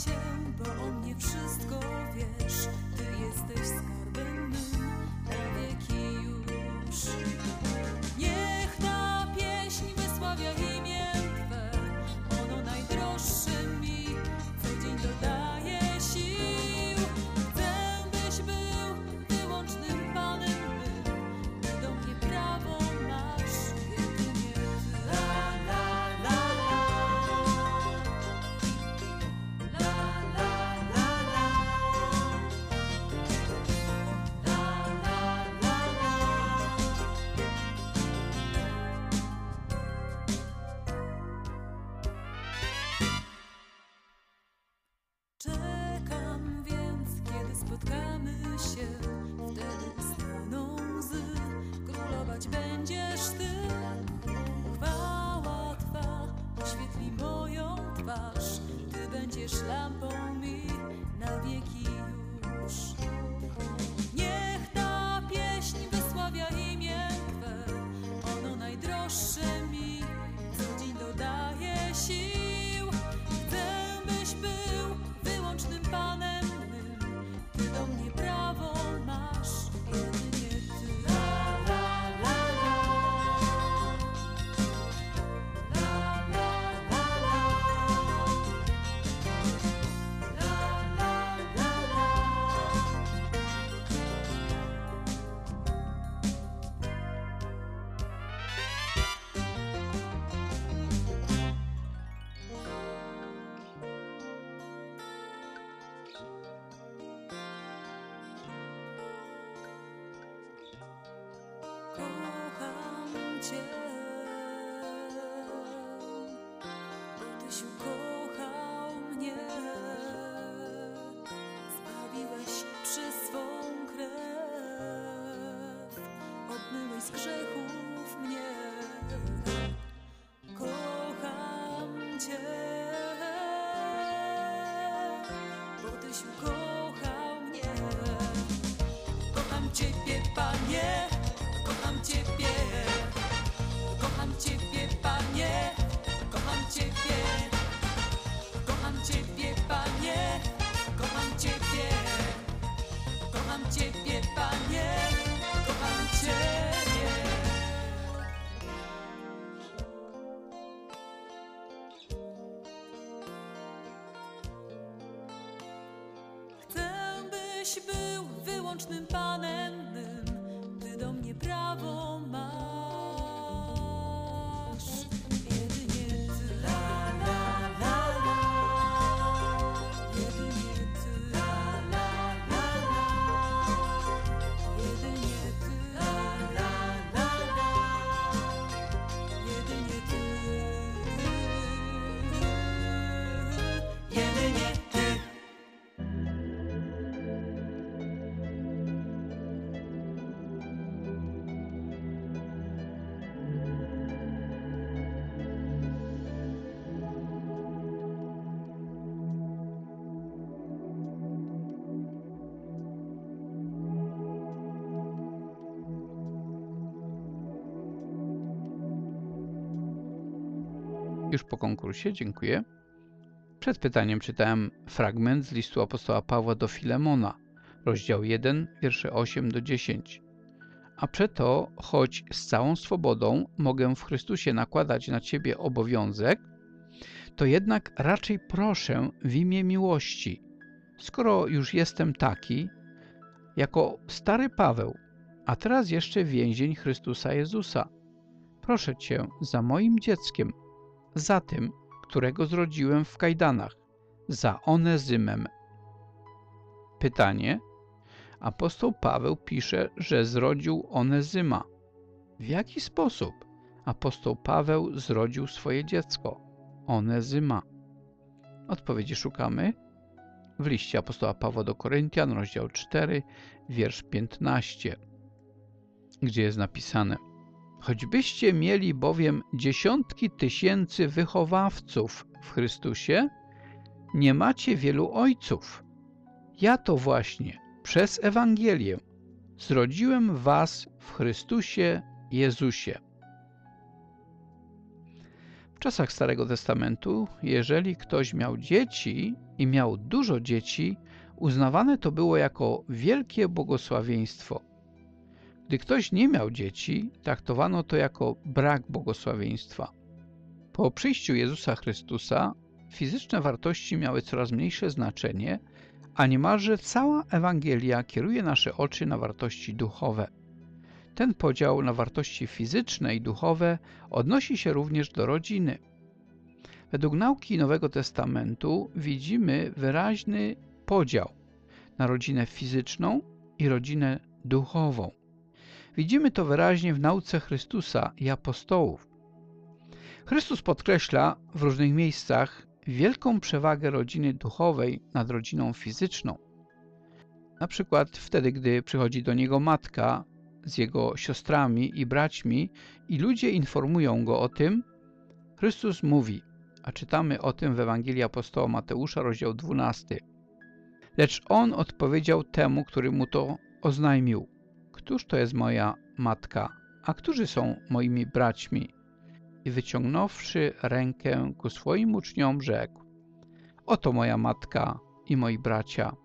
F: Cię, bo o mnie wszystko wiesz, Ty jesteś skarbem mym na wieki już. Obmyłeś z był wyłącznym Panem mym, Ty do mnie prawo masz.
A: Już po konkursie, dziękuję. Przed pytaniem czytałem fragment z listu apostoła Pawła do Filemona, rozdział 1, wiersze 8 do 10. A przeto, choć z całą swobodą mogę w Chrystusie nakładać na Ciebie obowiązek, to jednak raczej proszę w imię miłości, skoro już jestem taki, jako stary Paweł, a teraz jeszcze więzień Chrystusa Jezusa. Proszę Cię za moim dzieckiem, za tym, którego zrodziłem w kajdanach, za Onezymem. Pytanie. Apostoł Paweł pisze, że zrodził Onezyma. W jaki sposób apostoł Paweł zrodził swoje dziecko, Onezyma? Odpowiedzi szukamy w liście apostoła Pawła do Koryntian, rozdział 4, wiersz 15, gdzie jest napisane Choćbyście mieli bowiem dziesiątki tysięcy wychowawców w Chrystusie, nie macie wielu ojców. Ja to właśnie przez Ewangelię zrodziłem was w Chrystusie Jezusie. W czasach Starego Testamentu, jeżeli ktoś miał dzieci i miał dużo dzieci, uznawane to było jako wielkie błogosławieństwo. Gdy ktoś nie miał dzieci, traktowano to jako brak błogosławieństwa. Po przyjściu Jezusa Chrystusa fizyczne wartości miały coraz mniejsze znaczenie, a niemalże cała Ewangelia kieruje nasze oczy na wartości duchowe. Ten podział na wartości fizyczne i duchowe odnosi się również do rodziny. Według nauki Nowego Testamentu widzimy wyraźny podział na rodzinę fizyczną i rodzinę duchową. Widzimy to wyraźnie w nauce Chrystusa i apostołów. Chrystus podkreśla w różnych miejscach wielką przewagę rodziny duchowej nad rodziną fizyczną. Na przykład wtedy, gdy przychodzi do niego matka z jego siostrami i braćmi i ludzie informują go o tym, Chrystus mówi, a czytamy o tym w Ewangelii Apostoła Mateusza, rozdział 12. Lecz on odpowiedział temu, który mu to oznajmił. Któż to jest moja matka, a którzy są moimi braćmi? I wyciągnąwszy rękę ku swoim uczniom, rzekł: Oto moja matka i moi bracia,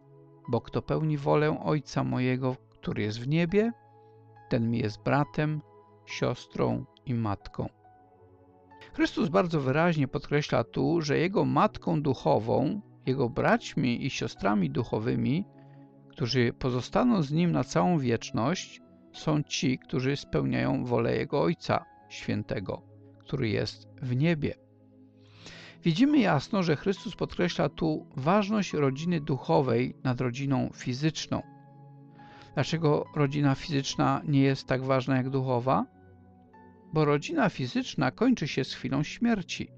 A: bo kto pełni wolę Ojca mojego, który jest w niebie, ten mi jest bratem, siostrą i matką. Chrystus bardzo wyraźnie podkreśla tu, że Jego matką duchową, Jego braćmi i siostrami duchowymi, którzy pozostaną z Nim na całą wieczność, są ci, którzy spełniają wolę Jego Ojca Świętego, który jest w niebie. Widzimy jasno, że Chrystus podkreśla tu ważność rodziny duchowej nad rodziną fizyczną. Dlaczego rodzina fizyczna nie jest tak ważna jak duchowa? Bo rodzina fizyczna kończy się z chwilą śmierci,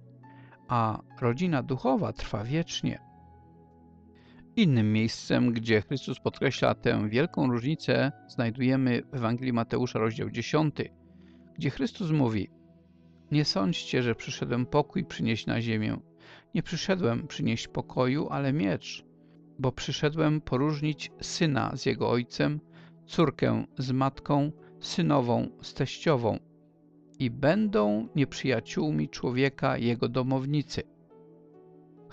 A: a rodzina duchowa trwa wiecznie. Innym miejscem, gdzie Chrystus podkreśla tę wielką różnicę, znajdujemy w Ewangelii Mateusza, rozdział 10, gdzie Chrystus mówi Nie sądźcie, że przyszedłem pokój przynieść na ziemię. Nie przyszedłem przynieść pokoju, ale miecz, bo przyszedłem poróżnić syna z jego ojcem, córkę z matką, synową z teściową i będą nieprzyjaciółmi człowieka jego domownicy.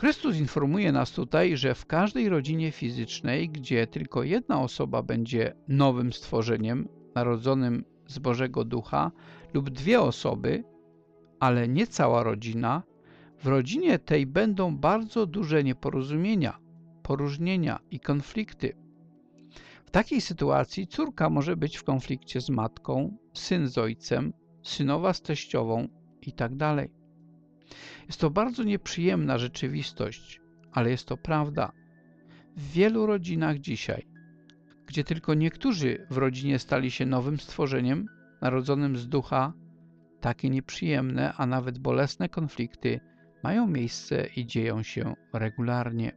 A: Chrystus informuje nas tutaj, że w każdej rodzinie fizycznej, gdzie tylko jedna osoba będzie nowym stworzeniem, narodzonym z Bożego Ducha, lub dwie osoby, ale nie cała rodzina, w rodzinie tej będą bardzo duże nieporozumienia, poróżnienia i konflikty. W takiej sytuacji córka może być w konflikcie z matką, syn z ojcem, synowa z teściową itd. Jest to bardzo nieprzyjemna rzeczywistość, ale jest to prawda. W wielu rodzinach dzisiaj, gdzie tylko niektórzy w rodzinie stali się nowym stworzeniem, narodzonym z ducha, takie nieprzyjemne, a nawet bolesne konflikty mają miejsce i dzieją się regularnie.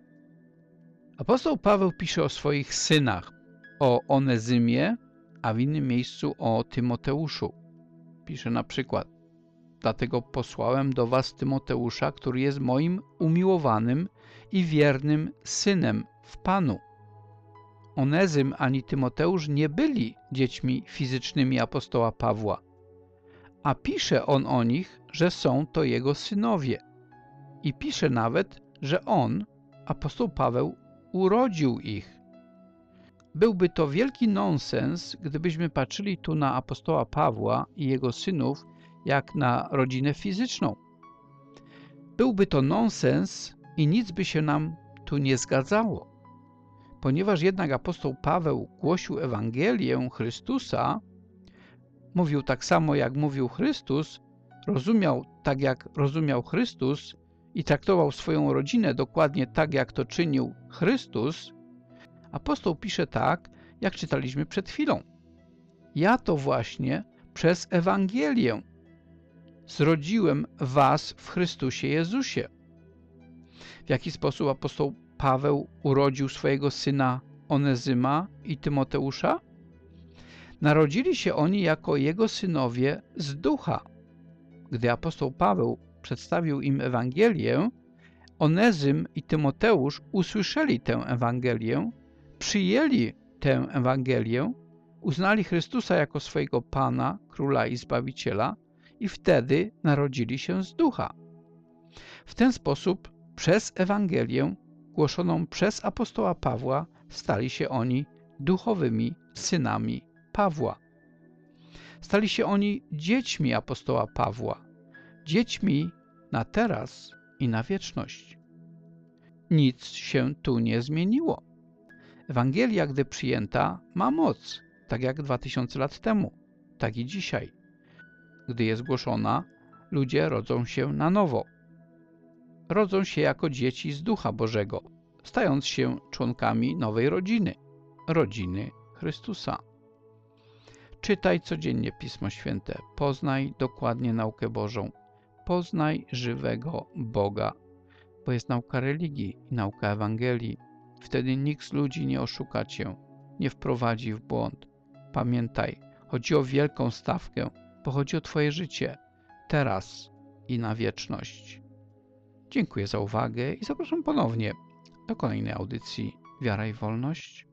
A: Apostoł Paweł pisze o swoich synach, o Onezymie, a w innym miejscu o Tymoteuszu. Pisze na przykład Dlatego posłałem do was Tymoteusza, który jest moim umiłowanym i wiernym synem w Panu. Onezym ani Tymoteusz nie byli dziećmi fizycznymi apostoła Pawła, a pisze on o nich, że są to jego synowie. I pisze nawet, że on, apostoł Paweł, urodził ich. Byłby to wielki nonsens, gdybyśmy patrzyli tu na apostoła Pawła i jego synów jak na rodzinę fizyczną. Byłby to nonsens i nic by się nam tu nie zgadzało. Ponieważ jednak apostoł Paweł głosił Ewangelię Chrystusa, mówił tak samo jak mówił Chrystus, rozumiał tak jak rozumiał Chrystus i traktował swoją rodzinę dokładnie tak jak to czynił Chrystus, apostoł pisze tak, jak czytaliśmy przed chwilą. Ja to właśnie przez Ewangelię zrodziłem was w Chrystusie Jezusie. W jaki sposób apostoł Paweł urodził swojego syna Onezyma i Tymoteusza? Narodzili się oni jako jego synowie z ducha. Gdy apostoł Paweł przedstawił im Ewangelię, Onezym i Tymoteusz usłyszeli tę Ewangelię, przyjęli tę Ewangelię, uznali Chrystusa jako swojego Pana, Króla i Zbawiciela i wtedy narodzili się z ducha. W ten sposób przez Ewangelię głoszoną przez apostoła Pawła stali się oni duchowymi synami Pawła. Stali się oni dziećmi apostoła Pawła, dziećmi na teraz i na wieczność. Nic się tu nie zmieniło. Ewangelia, gdy przyjęta, ma moc, tak jak 2000 lat temu, tak i dzisiaj. Gdy jest głoszona, ludzie rodzą się na nowo. Rodzą się jako dzieci z Ducha Bożego, stając się członkami nowej rodziny, rodziny Chrystusa. Czytaj codziennie Pismo Święte, poznaj dokładnie naukę Bożą, poznaj żywego Boga, bo jest nauka religii i nauka Ewangelii. Wtedy nikt z ludzi nie oszuka cię, nie wprowadzi w błąd. Pamiętaj, chodzi o wielką stawkę, bo chodzi o twoje życie, teraz i na wieczność. Dziękuję za uwagę i zapraszam ponownie do kolejnej audycji Wiara i Wolność.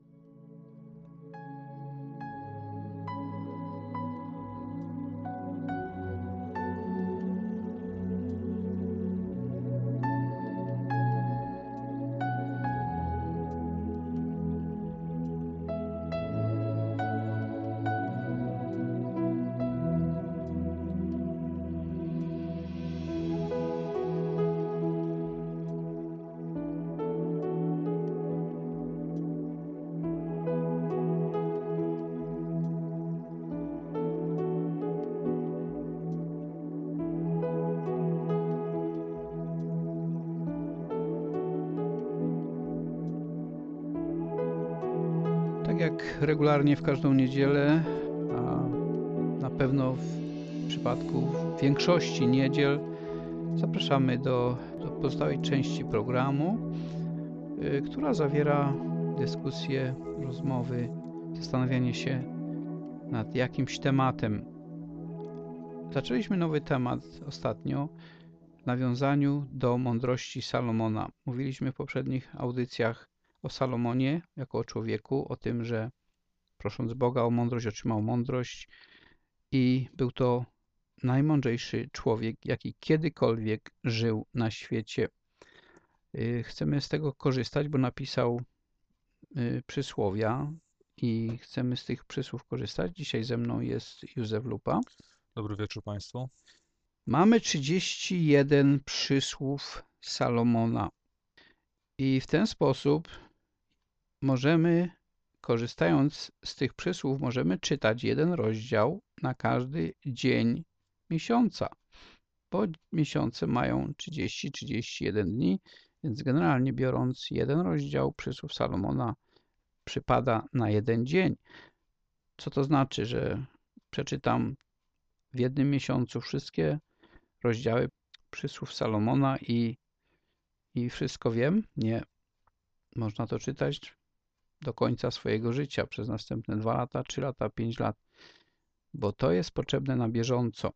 A: Regularnie w każdą niedzielę, a na pewno w przypadku większości niedziel zapraszamy do, do pozostałej części programu, y, która zawiera dyskusje, rozmowy, zastanawianie się nad jakimś tematem. Zaczęliśmy nowy temat ostatnio w nawiązaniu do mądrości Salomona. Mówiliśmy w poprzednich audycjach o Salomonie jako o człowieku, o tym, że prosząc Boga o mądrość, otrzymał mądrość i był to najmądrzejszy człowiek, jaki kiedykolwiek żył na świecie. Y, chcemy z tego korzystać, bo napisał y, przysłowia i chcemy z tych przysłów korzystać. Dzisiaj ze mną jest Józef Lupa.
N: Dobry wieczór Państwu.
A: Mamy 31 przysłów Salomona i w ten sposób możemy, korzystając z tych przysłów, możemy czytać jeden rozdział na każdy dzień miesiąca, bo miesiące mają 30-31 dni, więc generalnie biorąc jeden rozdział przysłów Salomona przypada na jeden dzień. Co to znaczy, że przeczytam w jednym miesiącu wszystkie rozdziały przysłów Salomona i, i wszystko wiem? Nie. Można to czytać do końca swojego życia, przez następne 2 lata, 3 lata, 5 lat, bo to jest potrzebne na bieżąco.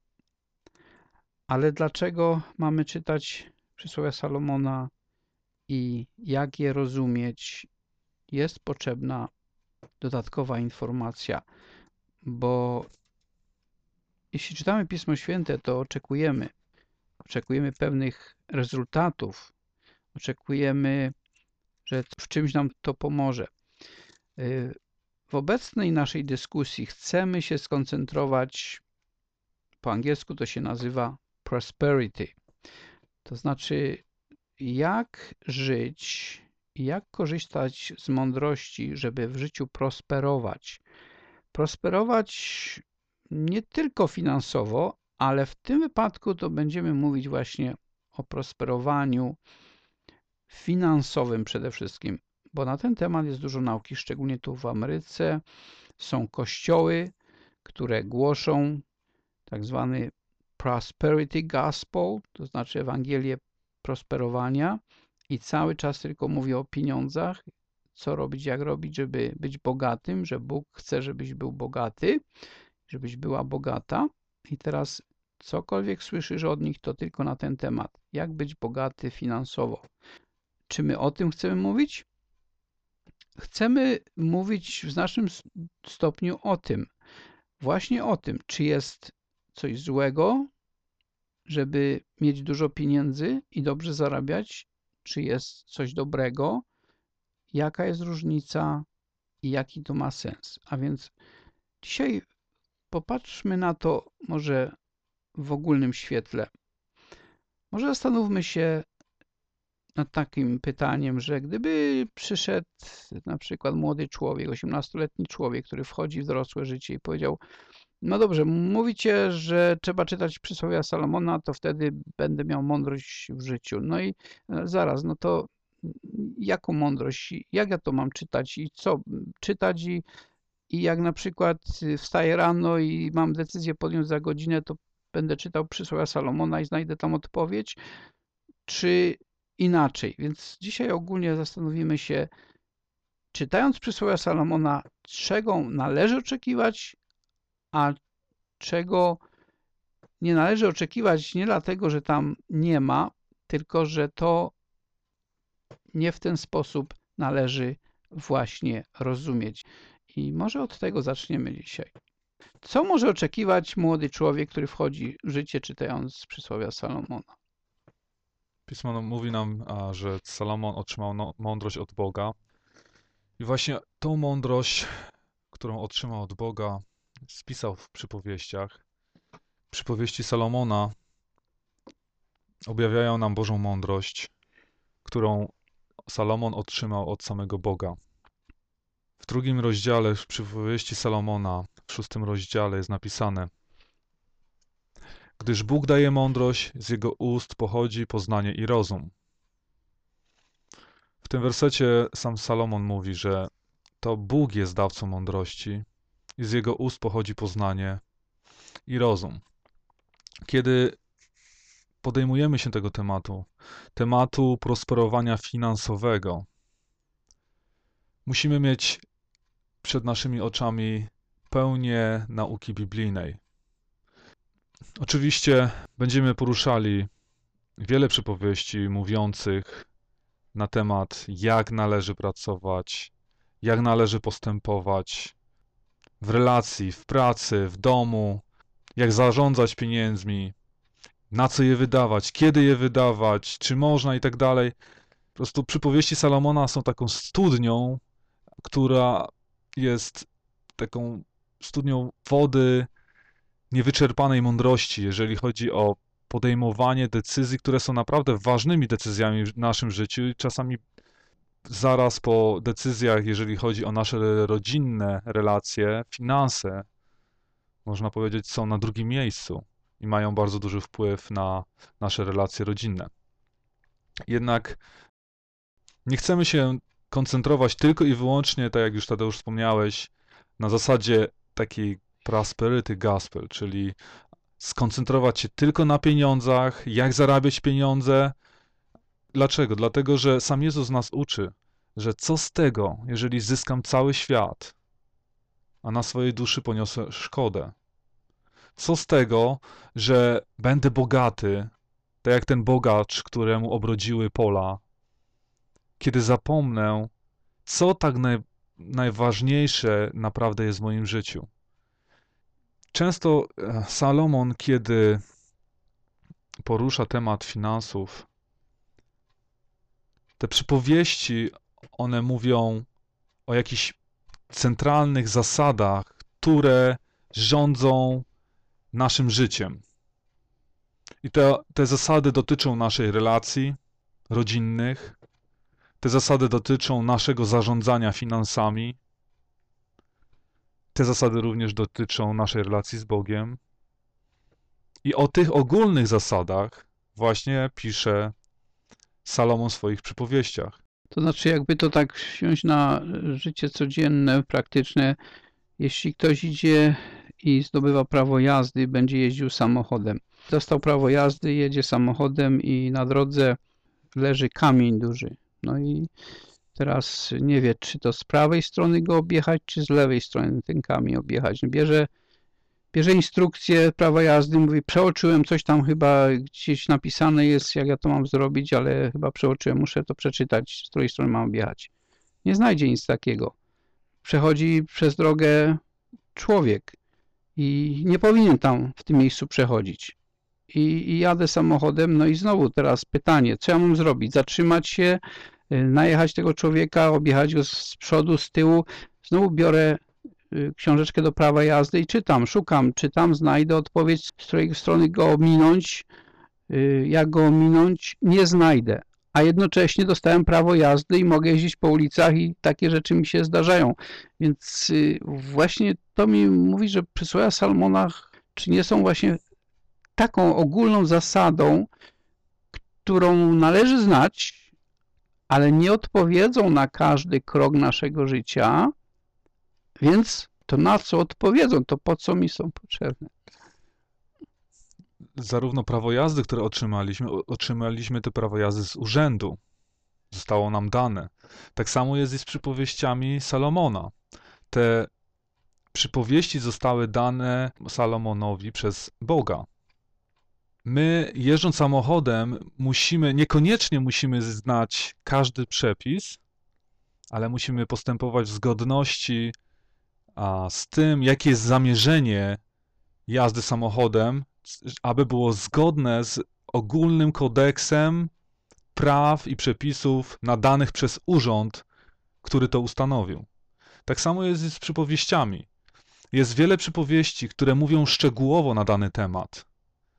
A: Ale dlaczego mamy czytać przysłowia Salomona i jak je rozumieć? Jest potrzebna dodatkowa informacja, bo jeśli czytamy Pismo Święte, to oczekujemy, oczekujemy pewnych rezultatów, oczekujemy, że w czymś nam to pomoże. W obecnej naszej dyskusji chcemy się skoncentrować, po angielsku to się nazywa prosperity, to znaczy jak żyć, jak korzystać z mądrości, żeby w życiu prosperować. Prosperować nie tylko finansowo, ale w tym wypadku to będziemy mówić właśnie o prosperowaniu finansowym przede wszystkim bo na ten temat jest dużo nauki, szczególnie tu w Ameryce. Są kościoły, które głoszą tak zwany prosperity gospel, to znaczy Ewangelię prosperowania i cały czas tylko mówi o pieniądzach, co robić, jak robić, żeby być bogatym, że Bóg chce, żebyś był bogaty, żebyś była bogata. I teraz cokolwiek słyszysz od nich, to tylko na ten temat. Jak być bogaty finansowo. Czy my o tym chcemy mówić? Chcemy mówić w znacznym stopniu o tym, właśnie o tym, czy jest coś złego, żeby mieć dużo pieniędzy i dobrze zarabiać, czy jest coś dobrego, jaka jest różnica i jaki to ma sens. A więc dzisiaj popatrzmy na to może w ogólnym świetle. Może zastanówmy się nad takim pytaniem, że gdyby przyszedł na przykład młody człowiek, 18-letni człowiek, który wchodzi w dorosłe życie i powiedział, no dobrze, mówicie, że trzeba czytać przysłowia Salomona, to wtedy będę miał mądrość w życiu. No i e, zaraz, no to jaką mądrość? Jak ja to mam czytać i co czytać i, i jak na przykład wstaję rano i mam decyzję podjąć za godzinę, to będę czytał przysłowia Salomona i znajdę tam odpowiedź, czy inaczej. Więc dzisiaj ogólnie zastanowimy się, czytając przysłowia Salomona, czego należy oczekiwać, a czego nie należy oczekiwać nie dlatego, że tam nie ma, tylko że to nie w ten sposób należy właśnie rozumieć. I może od tego zaczniemy dzisiaj. Co może oczekiwać młody człowiek, który wchodzi w życie czytając przysłowia Salomona?
N: Pismo mówi nam, że Salomon otrzymał no, mądrość od Boga. I właśnie tą mądrość, którą otrzymał od Boga, spisał w przypowieściach. Przypowieści Salomona objawiają nam Bożą mądrość, którą Salomon otrzymał od samego Boga. W drugim rozdziale w przypowieści Salomona, w szóstym rozdziale jest napisane Gdyż Bóg daje mądrość, z jego ust pochodzi poznanie i rozum. W tym wersecie sam Salomon mówi, że to Bóg jest dawcą mądrości i z jego ust pochodzi poznanie i rozum. Kiedy podejmujemy się tego tematu, tematu prosperowania finansowego, musimy mieć przed naszymi oczami pełnię nauki biblijnej. Oczywiście będziemy poruszali wiele przypowieści mówiących na temat, jak należy pracować, jak należy postępować w relacji, w pracy, w domu, jak zarządzać pieniędzmi, na co je wydawać, kiedy je wydawać, czy można i tak dalej. Po prostu przypowieści Salomona są taką studnią, która jest taką studnią wody niewyczerpanej mądrości, jeżeli chodzi o podejmowanie decyzji, które są naprawdę ważnymi decyzjami w naszym życiu i czasami zaraz po decyzjach, jeżeli chodzi o nasze rodzinne relacje, finanse, można powiedzieć, są na drugim miejscu i mają bardzo duży wpływ na nasze relacje rodzinne. Jednak nie chcemy się koncentrować tylko i wyłącznie, tak jak już Tadeusz wspomniałeś, na zasadzie takiej prosperity gospel, czyli skoncentrować się tylko na pieniądzach, jak zarabiać pieniądze. Dlaczego? Dlatego, że sam Jezus nas uczy, że co z tego, jeżeli zyskam cały świat, a na swojej duszy poniosę szkodę? Co z tego, że będę bogaty, tak jak ten bogacz, któremu obrodziły pola, kiedy zapomnę, co tak naj, najważniejsze naprawdę jest w moim życiu? Często e, Salomon, kiedy porusza temat finansów, te przypowieści, one mówią o jakichś centralnych zasadach, które rządzą naszym życiem. I te, te zasady dotyczą naszej relacji rodzinnych, te zasady dotyczą naszego zarządzania finansami, te zasady również dotyczą naszej relacji z Bogiem. I o tych ogólnych zasadach właśnie pisze Salomon w swoich przypowieściach.
A: To znaczy, jakby to tak wziąć na życie codzienne, praktyczne, jeśli ktoś idzie i zdobywa prawo jazdy, będzie jeździł samochodem. Dostał prawo jazdy, jedzie samochodem i na drodze leży kamień duży. No i teraz nie wie, czy to z prawej strony go objechać, czy z lewej strony ten kamień objechać. No bierze, bierze instrukcję prawa jazdy, mówi, przeoczyłem coś tam chyba gdzieś napisane jest, jak ja to mam zrobić, ale chyba przeoczyłem, muszę to przeczytać, z której strony mam objechać. Nie znajdzie nic takiego. Przechodzi przez drogę człowiek i nie powinien tam w tym miejscu przechodzić. I, I jadę samochodem, no i znowu teraz pytanie, co ja mam zrobić? Zatrzymać się, najechać tego człowieka, objechać go z przodu, z tyłu. Znowu biorę y, książeczkę do prawa jazdy i czytam, szukam, czytam, znajdę odpowiedź, z której strony go ominąć, y, jak go ominąć, nie znajdę. A jednocześnie dostałem prawo jazdy i mogę jeździć po ulicach i takie rzeczy mi się zdarzają. Więc y, właśnie to mi mówi, że przysłoja Salmona czy nie są właśnie taką ogólną zasadą, którą należy znać, ale nie odpowiedzą na każdy krok naszego życia, więc to na co odpowiedzą, to po co mi są potrzebne.
N: Zarówno prawo jazdy, które otrzymaliśmy, otrzymaliśmy to prawo jazdy z urzędu. Zostało nam dane. Tak samo jest i z przypowieściami Salomona. Te przypowieści zostały dane Salomonowi przez Boga. My, jeżdżąc samochodem, musimy, niekoniecznie musimy znać każdy przepis, ale musimy postępować w zgodności a, z tym, jakie jest zamierzenie jazdy samochodem, aby było zgodne z ogólnym kodeksem praw i przepisów nadanych przez urząd, który to ustanowił. Tak samo jest z przypowieściami. Jest wiele przypowieści, które mówią szczegółowo na dany temat,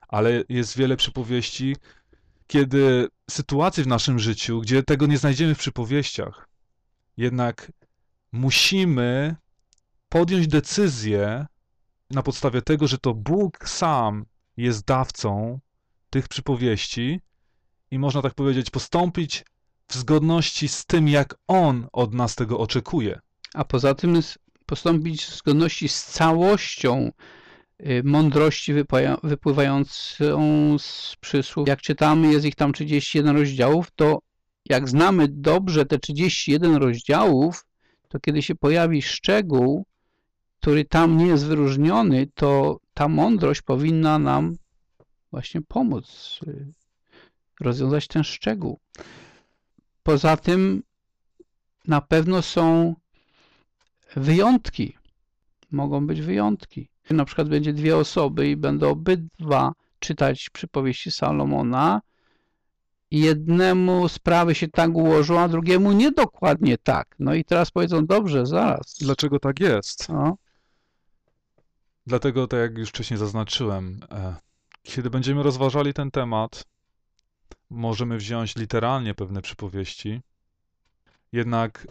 N: ale jest wiele przypowieści, kiedy sytuacje w naszym życiu, gdzie tego nie znajdziemy w przypowieściach, jednak musimy podjąć decyzję na podstawie tego, że to Bóg sam jest dawcą tych przypowieści i można tak powiedzieć, postąpić w zgodności z tym, jak On od nas tego oczekuje.
A: A poza tym postąpić w zgodności z całością mądrości wypaja- wypływającą z przysłów. Jak czytamy, jest ich tam 31 rozdziałów, to jak znamy dobrze te 31 rozdziałów, to kiedy się pojawi szczegół, który tam nie jest wyróżniony, to ta mądrość powinna nam właśnie pomóc y, rozwiązać ten szczegół. Poza tym na pewno są wyjątki. Mogą być wyjątki. Na przykład będzie dwie osoby i będą obydwa czytać przypowieści Salomona jednemu sprawy się tak ułożą, a drugiemu niedokładnie tak. No i teraz powiedzą, dobrze, zaraz.
N: Dlaczego tak jest?
A: No.
N: Dlatego, tak jak już wcześniej zaznaczyłem, e, kiedy będziemy rozważali ten temat, możemy wziąć literalnie pewne przypowieści, jednak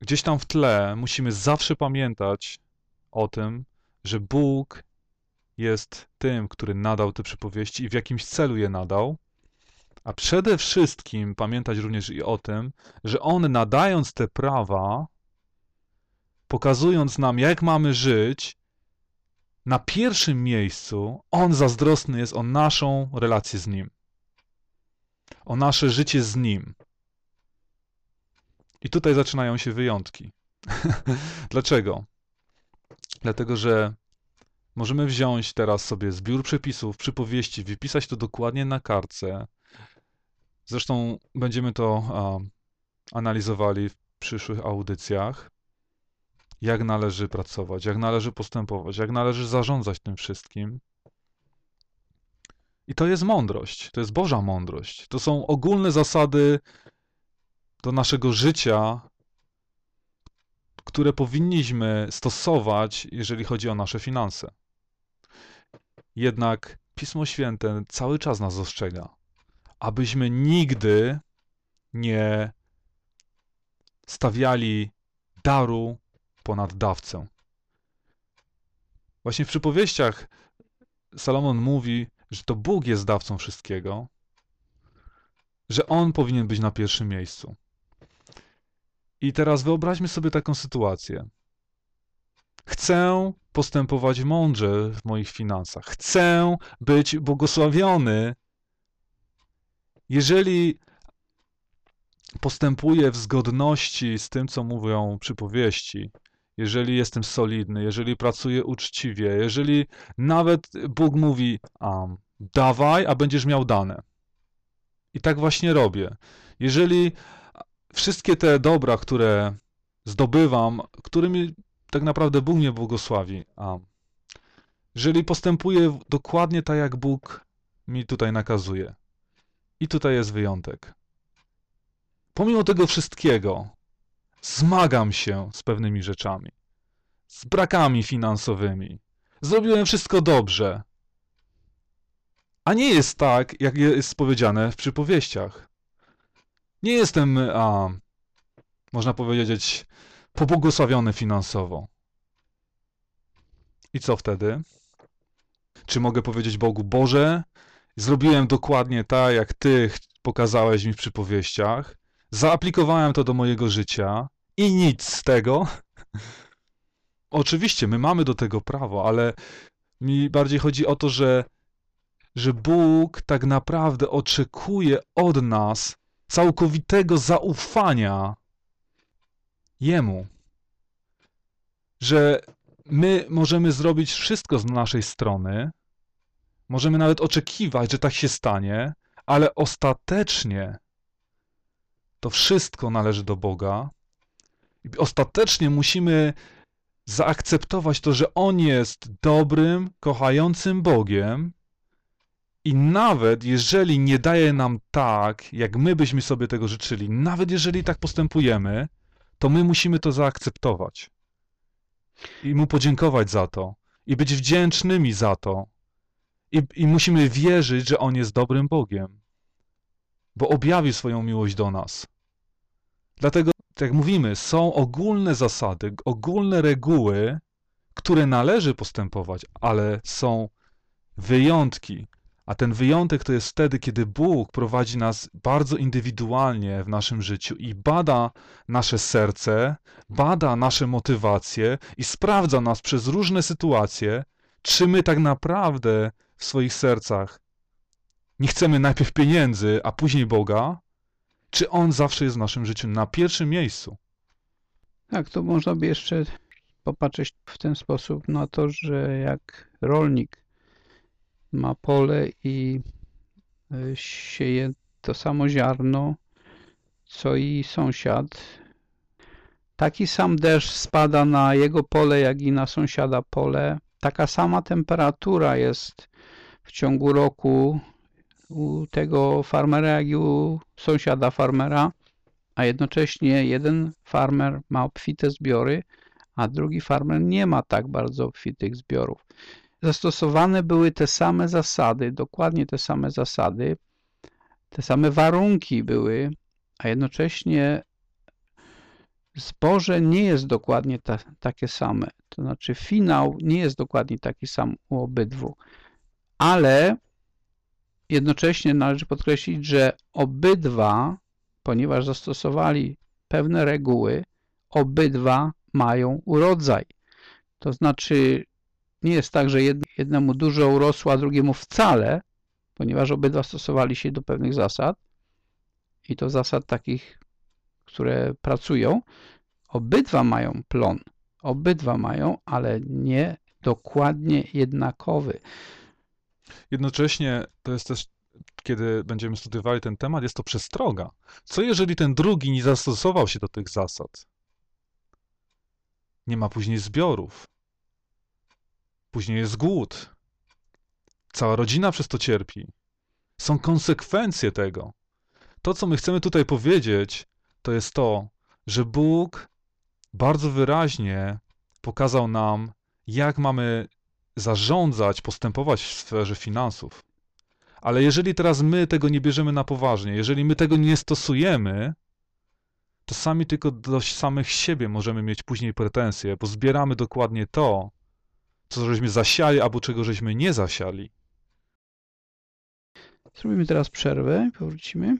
N: gdzieś tam w tle musimy zawsze pamiętać o tym, że Bóg jest tym, który nadał te przypowieści i w jakimś celu je nadał, a przede wszystkim pamiętać również i o tym, że On nadając te prawa, pokazując nam, jak mamy żyć, na pierwszym miejscu On zazdrosny jest o naszą relację z Nim, o nasze życie z Nim. I tutaj zaczynają się wyjątki. <laughs> Dlaczego? Dlatego, że możemy wziąć teraz sobie zbiór przepisów, przypowieści, wypisać to dokładnie na kartce. Zresztą będziemy to a, analizowali w przyszłych audycjach jak należy pracować, jak należy postępować, jak należy zarządzać tym wszystkim. I to jest mądrość, to jest Boża mądrość. To są ogólne zasady do naszego życia, które powinniśmy stosować, jeżeli chodzi o nasze finanse. Jednak Pismo Święte cały czas nas ostrzega, abyśmy nigdy nie stawiali daru ponad dawcę. Właśnie w przypowieściach Salomon mówi, że to Bóg jest dawcą wszystkiego, że On powinien być na pierwszym miejscu. I teraz wyobraźmy sobie taką sytuację. Chcę postępować mądrze w moich finansach. Chcę być błogosławiony. Jeżeli postępuję w zgodności z tym, co mówią przypowieści, jeżeli jestem solidny, jeżeli pracuję uczciwie, jeżeli nawet Bóg mówi, um, dawaj, a będziesz miał dane. I tak właśnie robię. Jeżeli wszystkie te dobra, które zdobywam, którymi tak naprawdę Bóg mnie błogosławi, a jeżeli postępuję dokładnie tak, jak Bóg mi tutaj nakazuje. I tutaj jest wyjątek. Pomimo tego wszystkiego, zmagam się z pewnymi rzeczami, z brakami finansowymi. Zrobiłem wszystko dobrze. A nie jest tak, jak jest powiedziane w przypowieściach. Nie jestem, a, można powiedzieć, pobłogosławiony finansowo. I co wtedy? Czy mogę powiedzieć Bogu, Boże, zrobiłem dokładnie tak, jak Ty pokazałeś mi w przypowieściach, zaaplikowałem to do mojego życia i nic z tego? <laughs> Oczywiście, my mamy do tego prawo, ale mi bardziej chodzi o to, że, że Bóg tak naprawdę oczekuje od nas całkowitego zaufania Jemu. Że my możemy zrobić wszystko z naszej strony, możemy nawet oczekiwać, że tak się stanie, ale ostatecznie to wszystko należy do Boga. I ostatecznie musimy zaakceptować to, że On jest dobrym, kochającym Bogiem. I nawet jeżeli nie daje nam tak, jak my byśmy sobie tego życzyli, nawet jeżeli tak postępujemy, to my musimy to zaakceptować i mu podziękować za to, i być wdzięcznymi za to. I, I musimy wierzyć, że On jest dobrym Bogiem, bo objawi swoją miłość do nas. Dlatego, tak jak mówimy, są ogólne zasady, ogólne reguły, które należy postępować, ale są wyjątki. A ten wyjątek to jest wtedy, kiedy Bóg prowadzi nas bardzo indywidualnie w naszym życiu i bada nasze serce, bada nasze motywacje i sprawdza nas przez różne sytuacje, czy my tak naprawdę w swoich sercach nie chcemy najpierw pieniędzy, a później Boga, czy On zawsze jest w naszym życiu na pierwszym miejscu.
A: Tak, to można by jeszcze popatrzeć w ten sposób na to, że jak rolnik ma pole i y, sieje to samo ziarno, co i sąsiad. Taki sam deszcz spada na jego pole, jak i na sąsiada pole. Taka sama temperatura jest w ciągu roku u tego farmera, jak i u sąsiada farmera, a jednocześnie jeden farmer ma obfite zbiory, a drugi farmer nie ma tak bardzo obfitych zbiorów zastosowane były te same zasady, dokładnie te same zasady, te same warunki były, a jednocześnie zboże nie jest dokładnie ta, takie same. To znaczy finał nie jest dokładnie taki sam u obydwu. Ale jednocześnie należy podkreślić, że obydwa, ponieważ zastosowali pewne reguły, obydwa mają urodzaj. To znaczy nie jest tak, że jednemu dużo urosło, a drugiemu wcale, ponieważ obydwa stosowali się do pewnych zasad i to zasad takich, które pracują. Obydwa mają plon, obydwa mają, ale nie dokładnie jednakowy.
N: Jednocześnie to jest też, kiedy będziemy studiowali ten temat, jest to przestroga. Co jeżeli ten drugi nie zastosował się do tych zasad? Nie ma później zbiorów. Później jest głód. Cała rodzina przez to cierpi. Są konsekwencje tego. To, co my chcemy tutaj powiedzieć, to jest to, że Bóg bardzo wyraźnie pokazał nam, jak mamy zarządzać, postępować w sferze finansów. Ale jeżeli teraz my tego nie bierzemy na poważnie, jeżeli my tego nie stosujemy, to sami tylko do samych siebie możemy mieć później pretensje, bo zbieramy dokładnie to, co żeśmy zasiali, albo czego żeśmy nie zasiali.
A: Zrobimy teraz przerwę i powrócimy.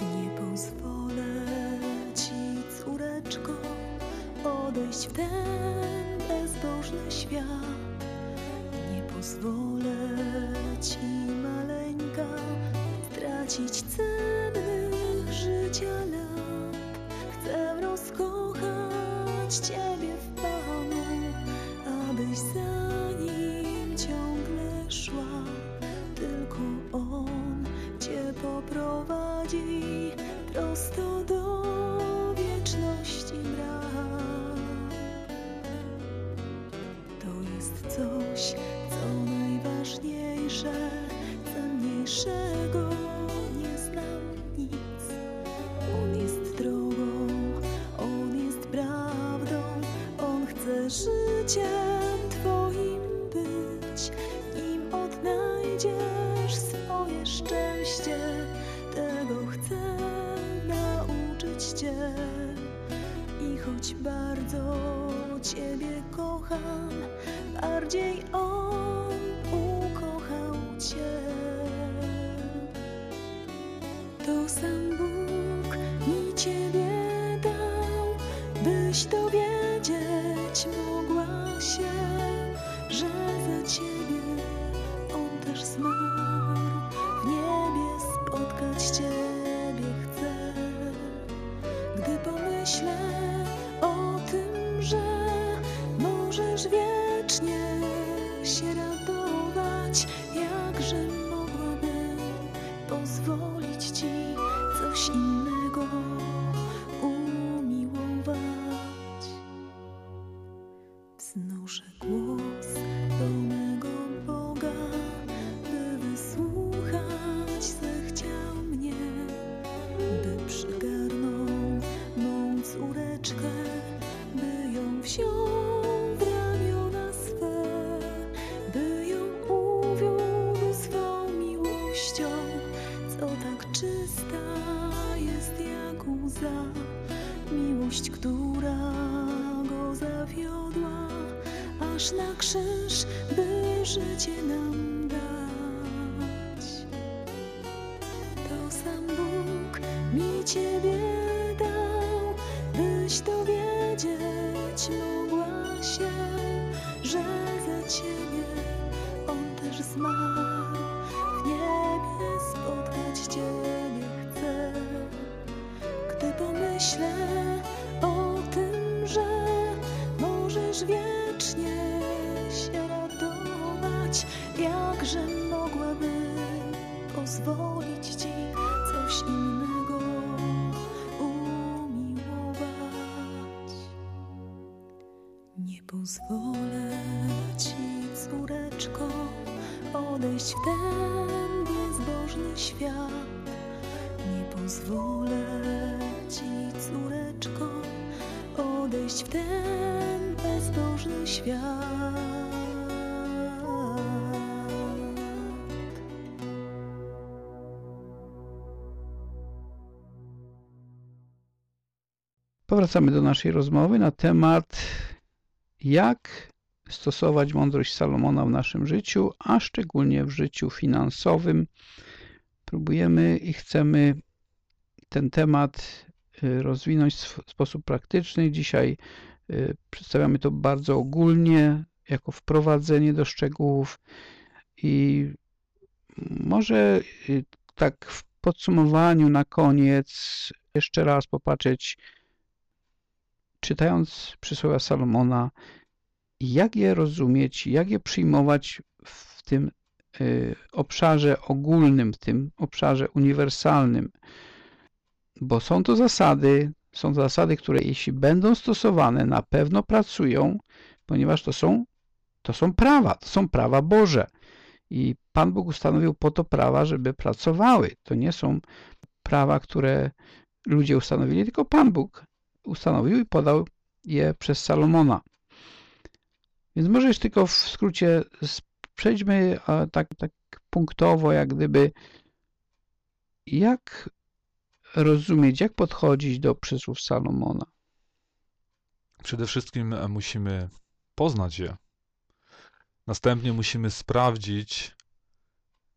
F: Nie pozwolę ci, córeczko, odejść w ten bezbożny świat. Nie pozwolę ci, 一次。Bardzo Ciebie kocham, bardziej On ukochał Cię. To sam Bóg mi Ciebie dał, byś dowiedzieć mogła się, że za Ciebie On też zmarł. W niebie spotkać Ciebie możesz wiecznie Ciebie dał, byś dowiedzieć mogła się, że za Ciebie On też zmarł. W niebie spotkać Ciebie chcę. Gdy pomyślę o tym, że możesz wiecznie pozwolę Ci, córeczko, odejść w ten bezbożny świat. Nie pozwolę Ci, córeczko, odejść w ten bezbożny świat.
A: Powracamy do naszej rozmowy na temat, jak stosować mądrość Salomona w naszym życiu, a szczególnie w życiu finansowym. Próbujemy i chcemy ten temat y, rozwinąć w sposób praktyczny. Dzisiaj y, przedstawiamy to bardzo ogólnie, jako wprowadzenie do szczegółów i może y, tak w podsumowaniu na koniec jeszcze raz popatrzeć, czytając przysłowia Salomona, jak je rozumieć, jak je przyjmować w tym y, obszarze ogólnym, w tym obszarze uniwersalnym. Bo są to zasady, są to zasady, które jeśli będą stosowane, na pewno pracują, ponieważ to są, to są prawa, to są prawa Boże. I Pan Bóg ustanowił po to prawa, żeby pracowały. To nie są prawa, które ludzie ustanowili, tylko Pan Bóg ustanowił i podał je przez Salomona. Więc może już tylko w skrócie przejdźmy tak, tak punktowo, jak gdyby, jak rozumieć, jak podchodzić do przysłów Salomona.
N: Przede wszystkim musimy poznać je. Następnie musimy sprawdzić,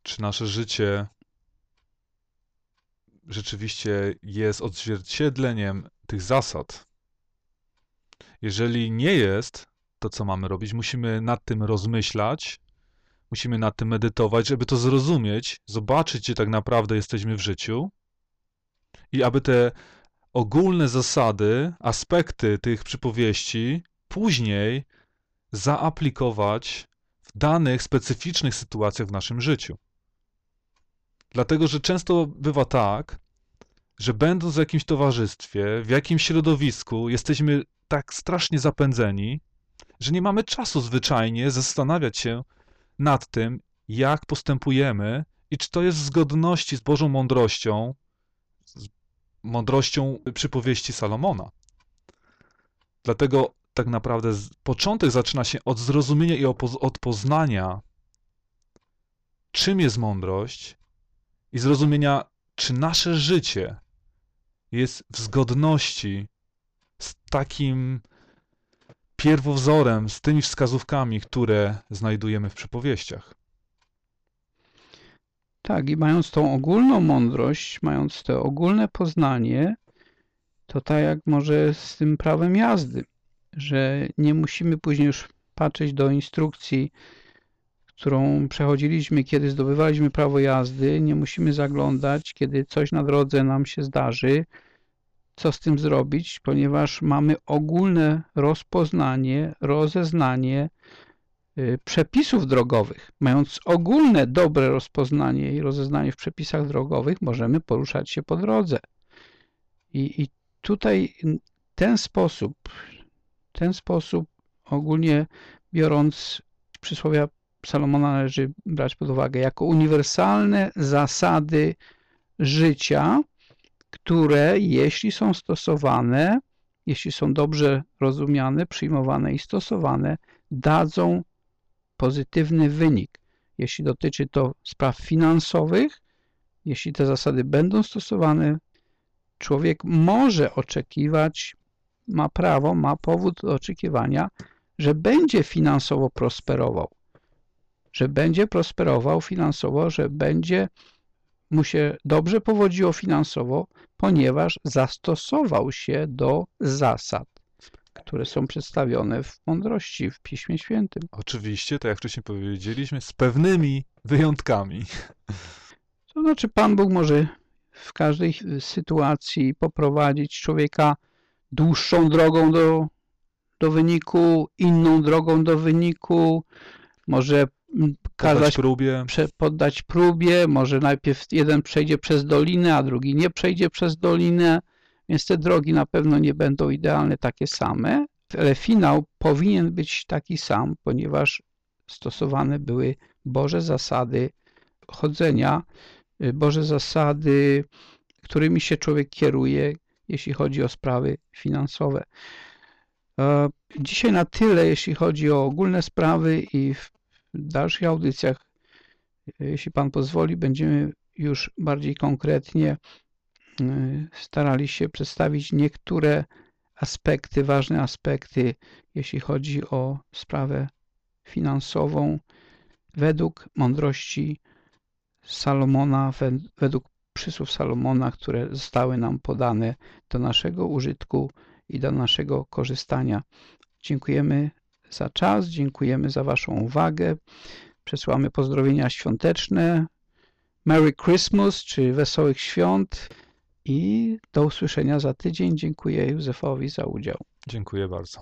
N: czy nasze życie rzeczywiście jest odzwierciedleniem tych zasad. Jeżeli nie jest, to co mamy robić? Musimy nad tym rozmyślać, musimy nad tym medytować, żeby to zrozumieć, zobaczyć, gdzie tak naprawdę jesteśmy w życiu i aby te ogólne zasady, aspekty tych przypowieści później zaaplikować w danych specyficznych sytuacjach w naszym życiu. Dlatego, że często bywa tak, że będąc w jakimś towarzystwie, w jakimś środowisku, jesteśmy tak strasznie zapędzeni, że nie mamy czasu zwyczajnie zastanawiać się nad tym, jak postępujemy i czy to jest w zgodności z Bożą mądrością, z mądrością przypowieści Salomona. Dlatego tak naprawdę początek zaczyna się od zrozumienia i od poznania, czym jest mądrość i zrozumienia, czy nasze życie jest w zgodności z takim pierwowzorem, z tymi wskazówkami, które znajdujemy w przypowieściach.
A: Tak, i mając tą ogólną mądrość, mając to ogólne poznanie, to tak jak może z tym prawem jazdy, że nie musimy później już patrzeć do instrukcji, którą przechodziliśmy, kiedy zdobywaliśmy prawo jazdy, nie musimy zaglądać, kiedy coś na drodze nam się zdarzy, co z tym zrobić, ponieważ mamy ogólne rozpoznanie, rozeznanie y, przepisów drogowych. Mając ogólne, dobre rozpoznanie i rozeznanie w przepisach drogowych, możemy poruszać się po drodze. I, i tutaj ten sposób, ten sposób ogólnie biorąc przysłowia Salomona należy brać pod uwagę jako uniwersalne zasady życia, które jeśli są stosowane, jeśli są dobrze rozumiane, przyjmowane i stosowane, dadzą pozytywny wynik. Jeśli dotyczy to spraw finansowych, jeśli te zasady będą stosowane, człowiek może oczekiwać, ma prawo, ma powód do oczekiwania, że będzie finansowo prosperował, że będzie prosperował finansowo, że będzie mu się dobrze powodziło finansowo, ponieważ zastosował się do zasad, które są przedstawione w mądrości, w Piśmie Świętym.
N: Oczywiście, tak jak wcześniej powiedzieliśmy, z pewnymi wyjątkami.
A: To znaczy, Pan Bóg może w każdej sytuacji poprowadzić człowieka dłuższą drogą do, do wyniku, inną drogą do wyniku, może kazać
N: poddać próbie.
A: Prze, poddać próbie, może najpierw jeden przejdzie przez dolinę, a drugi nie przejdzie przez dolinę, więc te drogi na pewno nie będą idealne takie same, ale finał powinien być taki sam, ponieważ stosowane były Boże zasady chodzenia, y, Boże zasady, którymi się człowiek kieruje, jeśli chodzi o sprawy finansowe. E, dzisiaj na tyle, jeśli chodzi o ogólne sprawy i w dalszych audycjach, jeśli Pan pozwoli, będziemy już bardziej konkretnie y, starali się przedstawić niektóre aspekty, ważne aspekty, jeśli chodzi o sprawę finansową, według mądrości Salomona, według przysłów Salomona, które zostały nam podane do naszego użytku i do naszego korzystania. Dziękujemy za czas, dziękujemy za Waszą uwagę. Przesyłamy pozdrowienia świąteczne. Merry Christmas, czy wesołych świąt i do usłyszenia za tydzień. Dziękuję Józefowi za udział.
N: Dziękuję bardzo.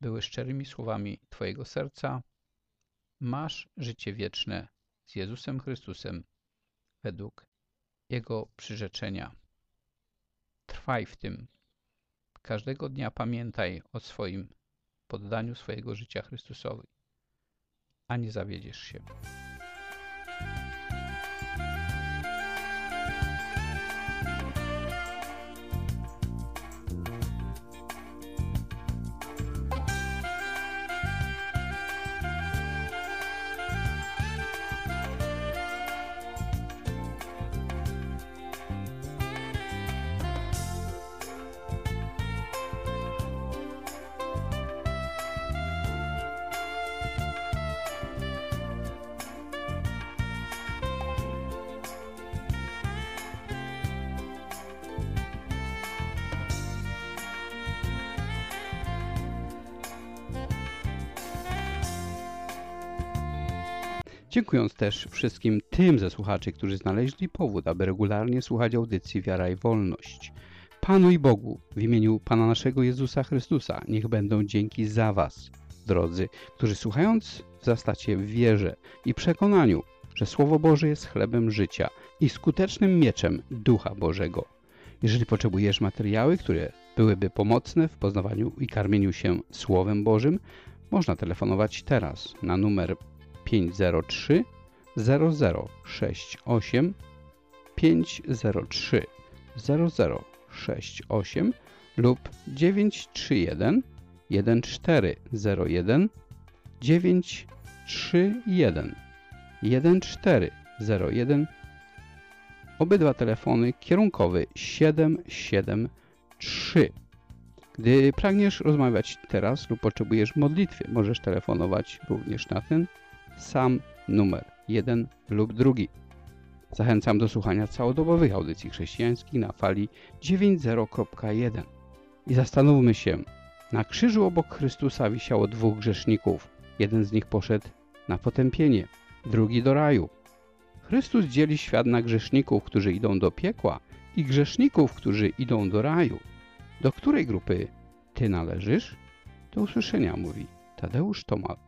O: były szczerymi słowami Twojego serca, masz życie wieczne z Jezusem Chrystusem według Jego przyrzeczenia. Trwaj w tym. Każdego dnia pamiętaj o swoim poddaniu swojego życia Chrystusowi, a nie zawiedziesz się. Dziękując też wszystkim tym ze słuchaczy, którzy znaleźli powód, aby regularnie słuchać audycji Wiara i Wolność. Panu i Bogu, w imieniu Pana naszego Jezusa Chrystusa, niech będą dzięki za Was, drodzy, którzy słuchając wzastacie w wierze i przekonaniu, że Słowo Boże jest chlebem życia i skutecznym mieczem Ducha Bożego. Jeżeli potrzebujesz materiały, które byłyby pomocne w poznawaniu i karmieniu się Słowem Bożym, można telefonować teraz na numer 503 0068 503 0068 lub 931 1401 931 1401 Obydwa telefony kierunkowy 773. Gdy pragniesz rozmawiać teraz lub potrzebujesz modlitwy, możesz telefonować również na ten sam numer, jeden lub drugi. Zachęcam do słuchania całodobowych audycji chrześcijańskich na fali 90.1. I zastanówmy się, na krzyżu obok Chrystusa wisiało dwóch grzeszników. Jeden z nich poszedł na potępienie, drugi do raju. Chrystus dzieli świat na grzeszników, którzy idą do piekła i grzeszników, którzy idą do raju. Do której grupy Ty należysz? Do usłyszenia, mówi Tadeusz Tomal.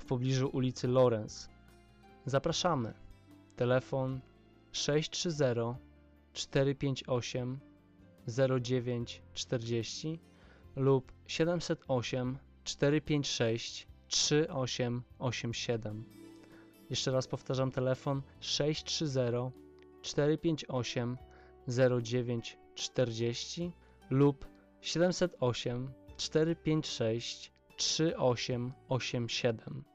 P: w pobliżu ulicy Lawrence. Zapraszamy. Telefon 630 458 0940 lub 708 456 3887. Jeszcze raz powtarzam telefon 630 458 0940 lub 708 456 3887.